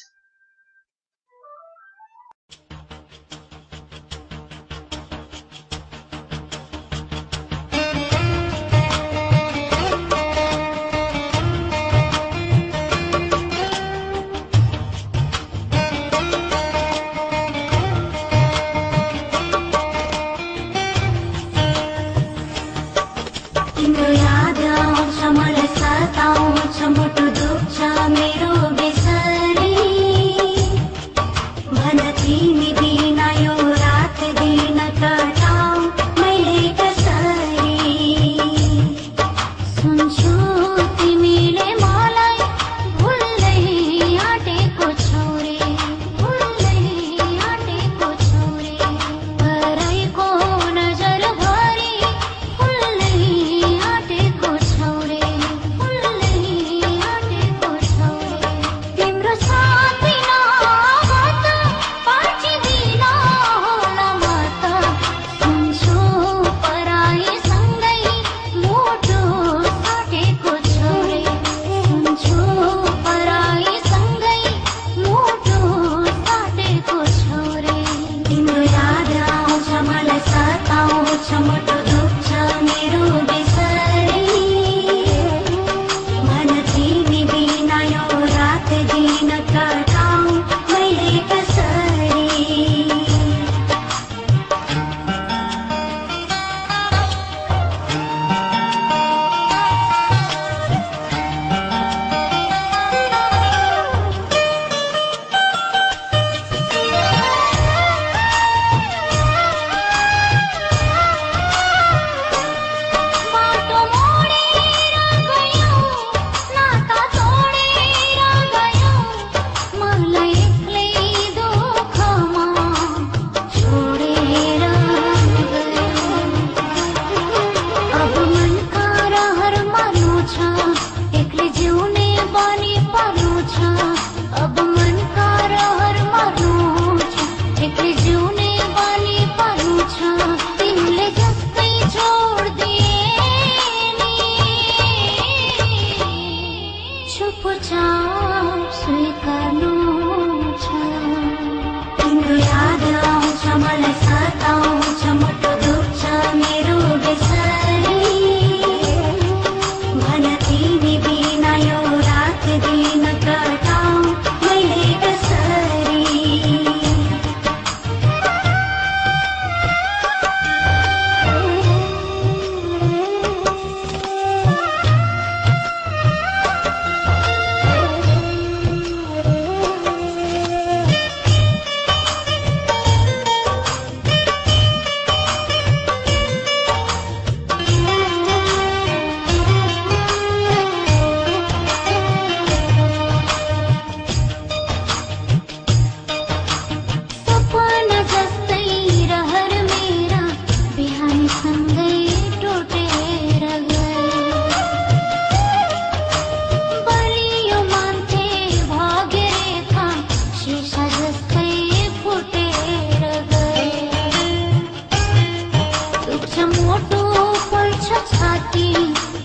फोटो पर्छ छाती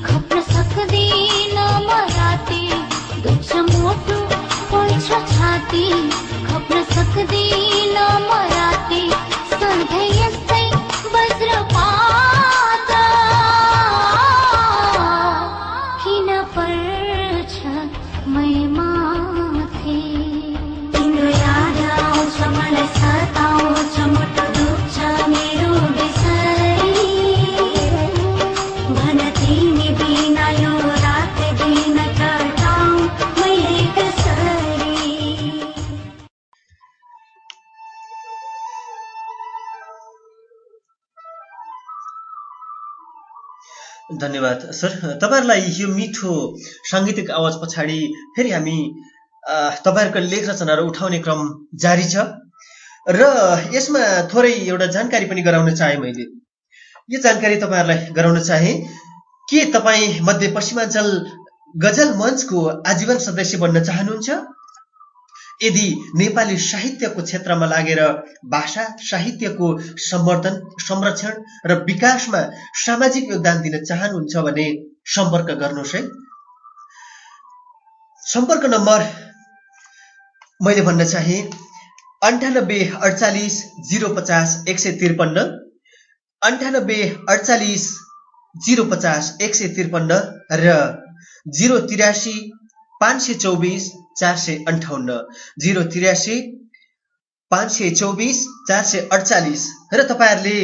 खप्न सक्दिन म राति दुख्छ मोटो छाती खप्न सक्दिन धन्यवाद सर। तपाईँहरूलाई यो मिठो साङ्गीतिक आवाज पछाडि फेरि हामी तपाईँहरूको लेख रचनाहरू उठाउने क्रम जारी छ। र यसमा थोरै एउटा जानकारी पनि गराउन चाहे मैले। यो जानकारी तपाईँहरूलाई गराउन चाहे के तपाईँ मध्य पश्चिमाञ्चल गजल मञ्चको आजीवन सदस्य बन्न चाहनुहुन्छ? यदि नेपाली साहित्यको क्षेत्रमा लागेर भाषा साहित्यको सम्वर्धन संरक्षण र विकासमा सामाजिक योगदान दिन चाहनुहुन्छ भने सम्पर्क गर्नुहोस् है। सम्पर्क नम्बर मैले भन्न चाहे अन्ठानब्बे अडचालिस जिरो पचास एक सय त्रिपन्न अन्ठानब्बे अडचालिस जिरो पचास एक सय त्रिपन्न र जिरो तिरासी पाँच सय चौबिस चार सय अन्ठाउन्न जिरो तिरासी पाँच सय चौबिस चार सय अडचालिस र तपाईँहरूले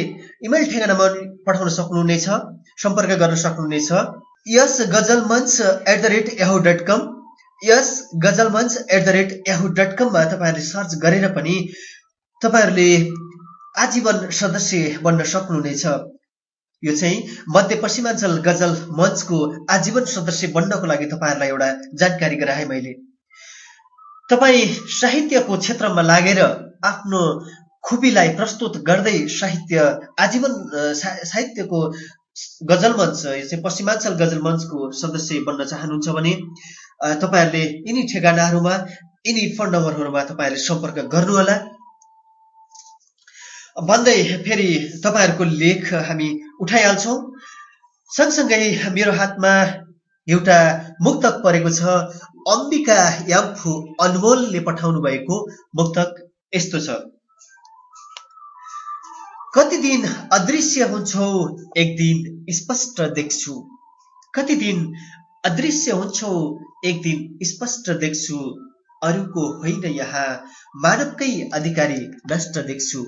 इमेल ठेगानामा पठाउन सक्नुहुनेछ सम्पर्क गर्न सक्नुहुनेछ। यस Ghazal Manch at the rate Yahoo dot com yes Ghazal Manch at the rate Yahoo dot कममा तपाईँहरूले सर्च गरेर पनि तपाईँहरूले आजीवन सदस्य बन्न सक्नुहुनेछ। यो चाहिँ मध्य पश्चिमाञ्चल गजल मञ्चको आजीवन सदस्य बन्नको लागि तपाईँहरूलाई एउटा जानकारी गराएँ मैले। तपाईँ साहित्यको क्षेत्रमा लागेर आफ्नो खुबीलाई प्रस्तुत गर्दै साहित्य आजीवन साहित्यको गजल मञ्च यो चाहिँ पश्चिमाञ्चल गजल मञ्चको सदस्य बन्न चाहनुहुन्छ भने तपाईँहरूले यिनी ठेगानाहरूमा यिनी फोन नम्बरहरूमा तपाईँहरूले सम्पर्क गर्नुहोला। भन्दै फेरि तपाईँहरूको लेख हामी उठाइहाल्छौँ। सँगसँगै मेरो हातमा एउटा मुक्तक परेको छ। अम्बिका याम्फु अनमोलले पठाउनु भएको मुक्तक यस्तो छ। कति दिन अदृश्य हुन्छौ? एक दिन स्पष्ट देख्छु। कति दिन अदृश्य हुन्छौ? एक दिन स्पष्ट देख्छु। अरूको होइन यहाँ। मानवकै अधिकारी नष्ट देख्छु।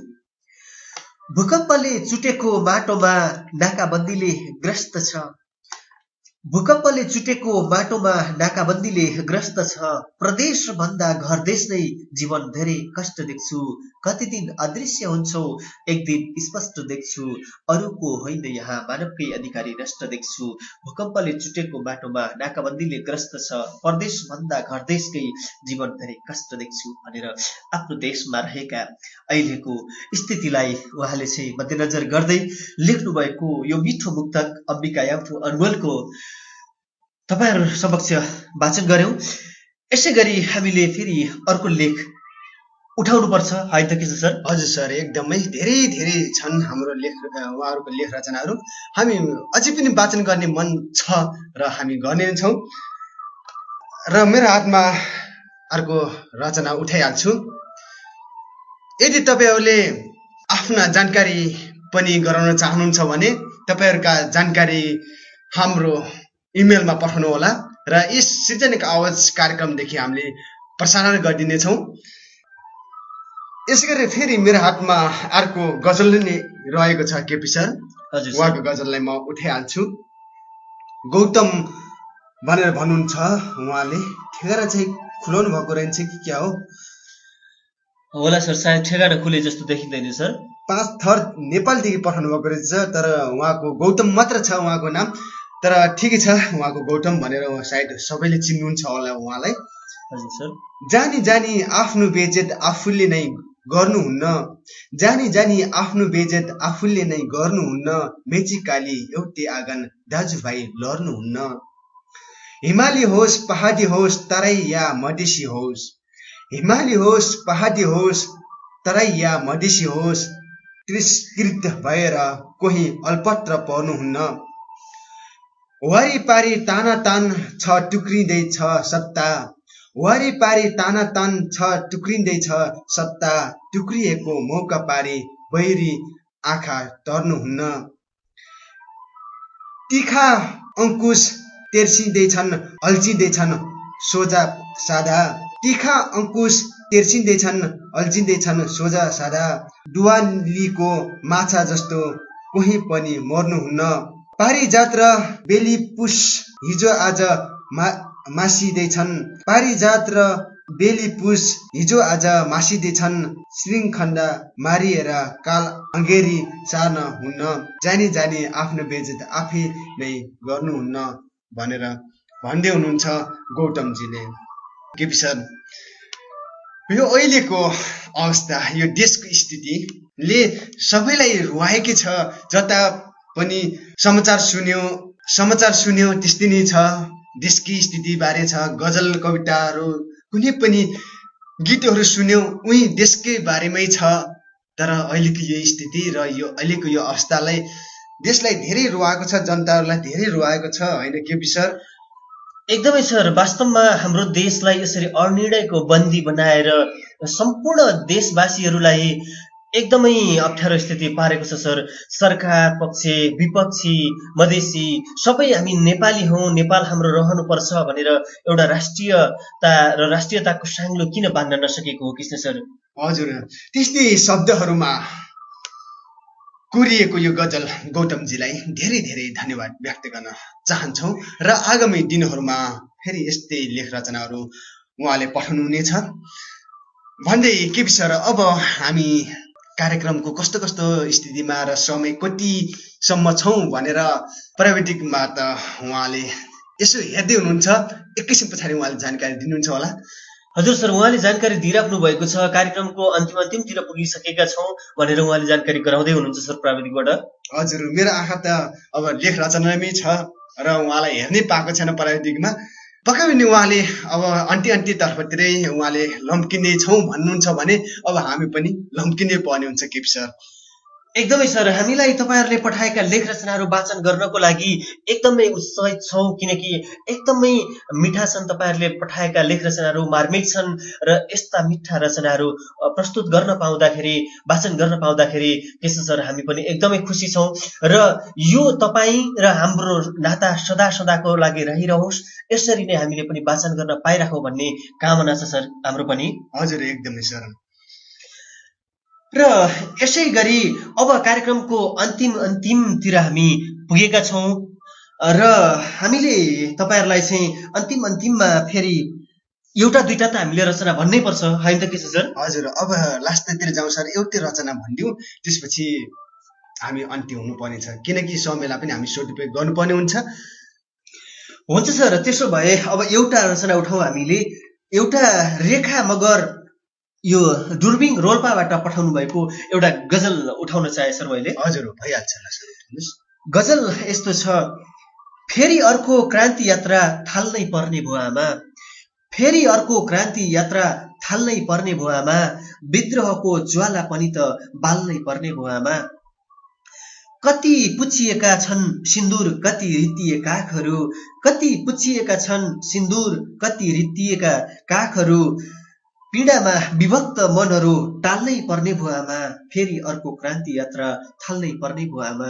भूकम्पले चुटेको माटोमा नाकाबन्दीले ग्रस्त छ। भूकम्पले चुटेको माटोमा नाकाबन्दीले ग्रस्त छ। प्रदेश भन्दा घर देश नै जीवन धेरै कष्ट देख्छु। कति दिन अदृश्य हुन्छौ? एक दिन स्पष्ट देख्छु अरूको होइन यहाँ मानवकै अधिकारी नष्ट देख्छु। भूकम्पले चुटेको माटोमा नाकाबन्दीले ग्रस्त छ। प्रदेश भन्दा घर देशकै जीवन धेरै कष्ट देख्छु भनेर आफ्नो देशमा रहेका अहिलेको स्थितिलाई उहाँले चाहिँ मध्यनजर गर्दै लेख्नु भएको यो मिठो मुक्तक अम्बिका याफु अनमोलको तपाईँहरू समक्ष वाचन गर्यौं। यसै गरी हामीले फेरि अर्को लेख उठाउनु पर्छ है त के छ सर? हजुर सर एकदमै धेरै धेरै छन् हाम्रो लेख उहाँहरूको लेख रचनाहरू। हामी अझै पनि वाचन गर्ने मन छ र हामी गर्ने नै छौँ। र मेरो हातमा अर्को रचना उठाइहाल्छु। यदि तपाईँहरूले आफ्ना जानकारी पनि गराउन चाहनुहुन्छ भने तपाईँहरूका जानकारी हाम्रो इमेलमा पठाउनु होला र यस सृजनिक आवाज कार्यक्रमदेखि हामीले प्रसारण गरिदिनेछौँ। यसै गरी फेरि मेरो हातमा अर्को गजल नै रहेको छ केपी सर। हजुर। उहाँको गजललाई म उठाइहाल्छु। गौतम भनेर भन्नुहुन्छ उहाँले। ठेगाना चाहिँ खुलाउनु भएको रहेछ कि क्या हो? होला सर। सायद ठेगाना खुले जस्तो देखिँदैन सर। पाँच थर नेपालदेखि पठाउनु भएको रहेछ तर उहाँको गौतम मात्र छ उहाँको नाम। तर ठिकै छ उहाँको गौतम भनेर सायद सबैले चिन्नुहुन्छ होला उहाँलाई। हजुर सर। जानी जानी आफ्नो बेजेत आफूले नै गर्नुहुन्न। जानी जानी आफ्नो बेजेत आफूले नै गर्नुहुन्न। मेची काली एउटै आँगन दाजुभाइ लड्नुहुन्न। हिमाली होस् पहाडी होस् तराई या मधेसी होस्। हिमाली होस् पहाडी होस् तराई या मधेसी होस्। तिरस्कृत भएर कोही अल्पत्र पर्नुहुन्न। वारिपारि ताना तान छ टुक्रिँदैछ सत्ता। वारिपारि ताना तान छ टुक्रिँदैछ सत्ता। टुक्रिएको मौका पारी बैरी आँखा तर्नुहुन्न तिखा अङ्कुश तेर्सिँदैछन् अल्झिँदैछन् सोझा सादा तिखा अङ्कुश तेर्सिँदैछन् अल्झिँदैछन् सोझा सादा डुवालीको माछा जस्तो कोही पनि मर्नुहुन्न। पारिजात र बेली पुस हिजो आज मा मासिँदैछन्। पारिजात र बेली पुस हिजो आज मासिँदैछन्। श्रृङ्खण्ड मारिएर काल अँगेरी चार्न हुन्न। जानी जानी आफ्नो बेजत आफै नै गर्नुहुन्न भनेर भन्दै हुनुहुन्छ गौतमजीले। केपी सर यो अहिलेको अवस्था यो देशको स्थितिले सबैलाई रुवाएकै छ। जता पनि समाचार सुन्यो समाचार सुन्यो त्यस्तै नै छ। देशकी स्थितिबारे छ गजल कविताहरू कुनै पनि गीतहरू सुन्यो उही देशकै बारेमै छ। तर अहिलेको यो स्थिति र यो अहिलेको यो अवस्थालाई देशलाई धेरै रुवाएको छ जनताहरूलाई धेरै रुवाएको छ होइन केपी सर? एकदमै सर वास्तवमा हाम्रो देशलाई यसरी अनिर्णयको बन्दी बनाएर सम्पूर्ण देशवासीहरूलाई एकदमै अप्ठ्यारो स्थिति पारेको छ सर। सरकार पक्ष विपक्षी मधेसी सबै हामी नेपाली हौँ नेपाल हाम्रो रहनुपर्छ भनेर एउटा राष्ट्रियता र राष्ट्रियताको साङ्लो किन बाँध्न नसकेको हो कृष्ण सर? हजुर। त्यस्तै शब्दहरूमा कोरिएको यो गजल गौतमजीलाई धेरै धेरै धन्यवाद व्यक्त गर्न चाहन्छौँ र आगामी दिनहरूमा फेरि यस्तै लेख रचनाहरू उहाँले पठाउनु हुनेछ भन्दै के सर अब हामी कार्यक्रमको कस्तो कस्तो स्थितिमा र समय कतिसम्म छौँ भनेर प्राविधिकमा त उहाँले यसो हेर्दै हुनुहुन्छ। एकैछिन पछाडि उहाँले जानकारी दिनुहुन्छ होला। हजुर सर उहाँले जानकारी दिइराख्नु भएको छ कार्यक्रमको अन्तिम अन्तिमतिर पुगिसकेका छौँ भनेर उहाँले जानकारी गराउँदै हुनुहुन्छ सर प्राविधिकबाट। हजुर मेरो आँखा त अब लेख रचनामै छ र उहाँलाई हेर्नै पाएको छैन प्राविधिकमा। पक्कै पनि उहाँले अब अन्ति अन्ति तर्फतिरै उहाँले लम्किने छौँ भन्नुहुन्छ भने अब हामी पनि लम्किने पर्ने हुन्छ केपी सर। एकदमै सर हामीलाई तपाईँहरूले पठाएका लेख रचनाहरू वाचन गर्नको लागि एकदमै उत्साहित छौँ किनकि एकदमै मिठा छन् तपाईँहरूले पठाएका लेख रचनाहरू मार्मिक छन् र यस्ता मिठा रचनाहरू प्रस्तुत गर्न पाउँदाखेरि वाचन गर्न पाउँदाखेरि त्यसो सर हामी पनि एकदमै खुसी छौँ। र यो तपाईँ र हाम्रो नाता सदा सदाको लागि रहिरहोस् यसरी नै हामीले पनि वाचन गर्न पाइराखौँ भन्ने कामना छ सर हाम्रो पनि। हजुर एकदमै सर। र यसै गरी अब कार्यक्रमको अन्तिम अन्तिमतिर हामी पुगेका छौँ। र हामीले तपाईँहरूलाई चाहिँ अन्तिम अन्तिममा फेरि एउटा दुइटा त हामीले रचना भन्नै पर्छ। होइन त के छ सर? हजुर अब लास्टतिर जाउँ सर। एउटै रचना भनिदिउँ त्यसपछि हामी अन्त्य हुनुपर्ने छ। किनकि समयलाई पनि हामी सदुपयोग गर्नुपर्ने हुन्छ। हुन्छ सर। त्यसो भए अब एउटा रचना उठाउँ हामीले। एउटा रेखा मगर यो दुर्बिङ रोल्पाबाट पठाउनु भएको एउटा गजल उठाउन चाहे सर मैले। हजुर भइहाल्छ गजल यस्तो छ फेरि अर्को क्रान्ति यात्रा थाल्नै पर्ने भयो आमा फेरि अर्को क्रान्ति यात्रा थाल्नै पर्ने भयो आमा विद्रोहको ज्वाला पनि त बाल्नै पर्ने भयो आमा कति पुछिएका छन् सिन्दुर कति रित्तिए काखहरू कति पुछिएका छन् सिन्दुर कति रित्तिएका काखहरू पीडामा विभक्त मनहरू टाल्नै पर्ने भयो आमा फेरि अर्को क्रान्ति यात्रा थाल्नै पर्ने भयो आमा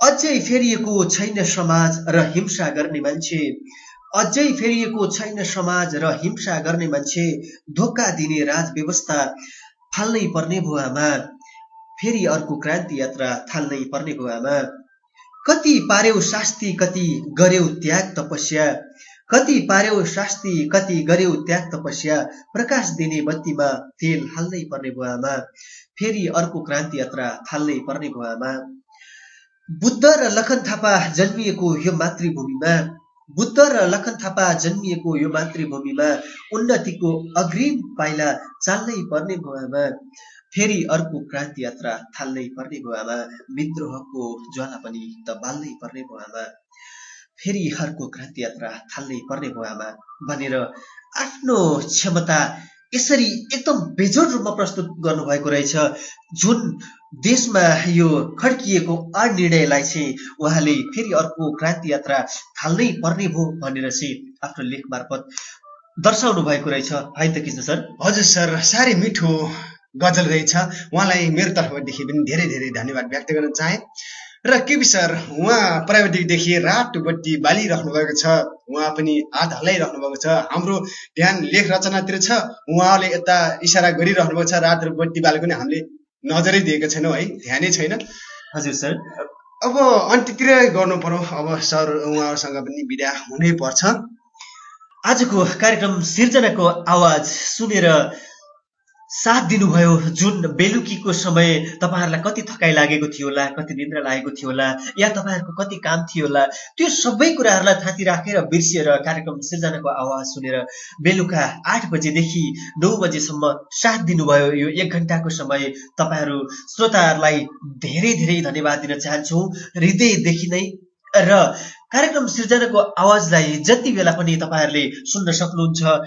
अझै फेरिएको छैन समाज र हिंसा गर्ने मान्छे। अझै फेरिएको छैन समाज र हिंसा गर्ने मान्छे धोका दिने राज व्यवस्था फाल्नै पर्ने भयो आमा फेरि अर्को क्रान्ति यात्रा थाल्नै पर्ने भयो आमा कति पार्यौ शास्ति कति गर्यौ त्याग तपस्या। कति पार्यौ शास्ति कति गर्यौ त्याग तपस्या प्रकाश दिने बत्तीमा तेल हाल्नै पर्ने भयो आमा फेरि अर्को क्रान्ति यात्रा थाल्नै पर्ने भयो आमा बुद्ध र लखन थापा जन्मिएको यो मातृभूमिमा बुद्ध र लखन थापा जन्मिएको यो मातृभूमिमा उन्नतिको अग्रिम पाइला चाल्नै पर्ने भयो आमा फेरि अर्को क्रान्ति यात्रा थाल्नै पर्ने भयो आमा विद्रोहको ज्वाला पनि त बाल्नै पर्ने भयो आमा फेरि अर्को क्रान्ति यात्रा थाल्नै पर्ने भयो आमा भनेर आफ्नो क्षमता यसरी एकदम बेजोड रूपमा प्रस्तुत गर्नुभएको रहेछ। जुन देशमा यो खड्किएको अनिर्णयलाई चाहिँ उहाँले फेरि अर्को क्रान्ति यात्रा थाल्नै पर्ने भयो भनेर चाहिँ आफ्नो लेख मार्फत दर्शाउनु भएको रहेछ। है त कृष्ण सर? हजुर सर साह्रै मिठो गजल रहेछ। उहाँलाई मेरो तर्फदेखि पनि धेरै धेरै धन्यवाद व्यक्त गर्न चाहे। र केपी सर उहाँ प्राविधिकदेखि रातो बत्ती बालिराख्नु भएको छ। उहाँ पनि हात हल्लाइराख्नु भएको छ। हाम्रो ध्यान लेख रचनातिर छ। उहाँले यता इसारा गरिराख्नु भएको छ। रातो बत्ती बालेको नि हामीले नजरै दिएको छैनौँ है। ध्यानै छैन। हजुर सर। अब अन्त्यतिर गर्नु पर्यो। अब सर उहाँहरूसँग पनि बिदा हुनै पर्छ। आजको कार्यक्रम सिर्जनाको आवाज सुनेर साथ दिनुभयो। जुन बेलुकीको समय तपाईँहरूलाई कति थकाइ लागेको थियो होला कति निद्रा लागेको थियो होला या तपाईँहरूको कति काम थियो होला त्यो सबै कुराहरूलाई थाँती राखेर बिर्सिएर कार्यक्रम सिर्जनाको आवाज सुनेर बेलुका आठ बजेदेखि नौ बजेसम्म साथ दिनुभयो। यो एक घन्टाको समय तपाईँहरू श्रोताहरूलाई धेरै धेरै धन्यवाद दिन चाहन्छौँ। हृदयदेखि नै र कार्यक्रम सिर्जनाको आवाजलाई जति बेला पनि तपाईँहरूले सुन्न सक्नुहुन्छ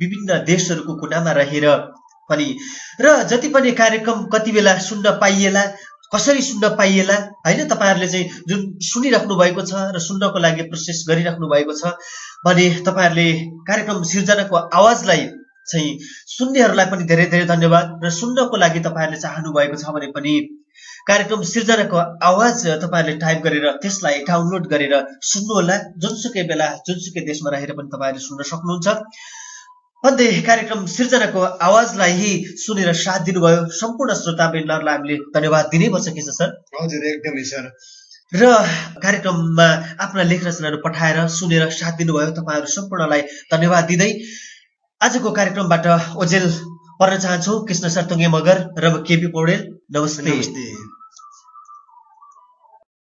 विभिन्न देशहरूको कुनामा रहेर पनि। र जति पनि कार्यक्रम कति बेला सुन्न पाइएला कसरी सुन्न पाइएला होइन तपाईँहरूले चाहिँ जुन सुनिराख्नु भएको छ र सुन्नको लागि प्रोसेस गरिराख्नु भएको छ भने तपाईँहरूले कार्यक्रम सिर्जनाको आवाजलाई चाहिँ सुन्नेहरूलाई पनि धेरै धेरै धन्यवाद र सुन्नको लागि तपाईँहरूले चाहनु भएको छ भने पनि कार्यक्रम सिर्जनाको आवाज तपाईँहरूले टाइप गरेर त्यसलाई डाउनलोड गरेर सुन्नुहोला। जुनसुकै बेला जुनसुकै देशमा रहेर पनि तपाईँहरूले सुन्न सक्नुहुन्छ। भन्दै कार्यक्रम सिर्जनाको आवाजलाई सुनेर साथ दिनुभयो। सम्पूर्ण श्रोता बेन्डरलाई हामीले धन्यवाद दिनै पर्छ के सर। हजुर एकदमै सर। र कार्यक्रममा आफ्ना लेख रचनाहरू पठाएर सुनेर साथ दिनुभयो। तपाईँहरू सम्पूर्णलाई धन्यवाद दिँदै आजको कार्यक्रमबाट ओजेल पर्न चाहन्छु। कृष्ण सरतुङ्गे मगर र केपी पौडेल। नमस्ते। नमस्ते।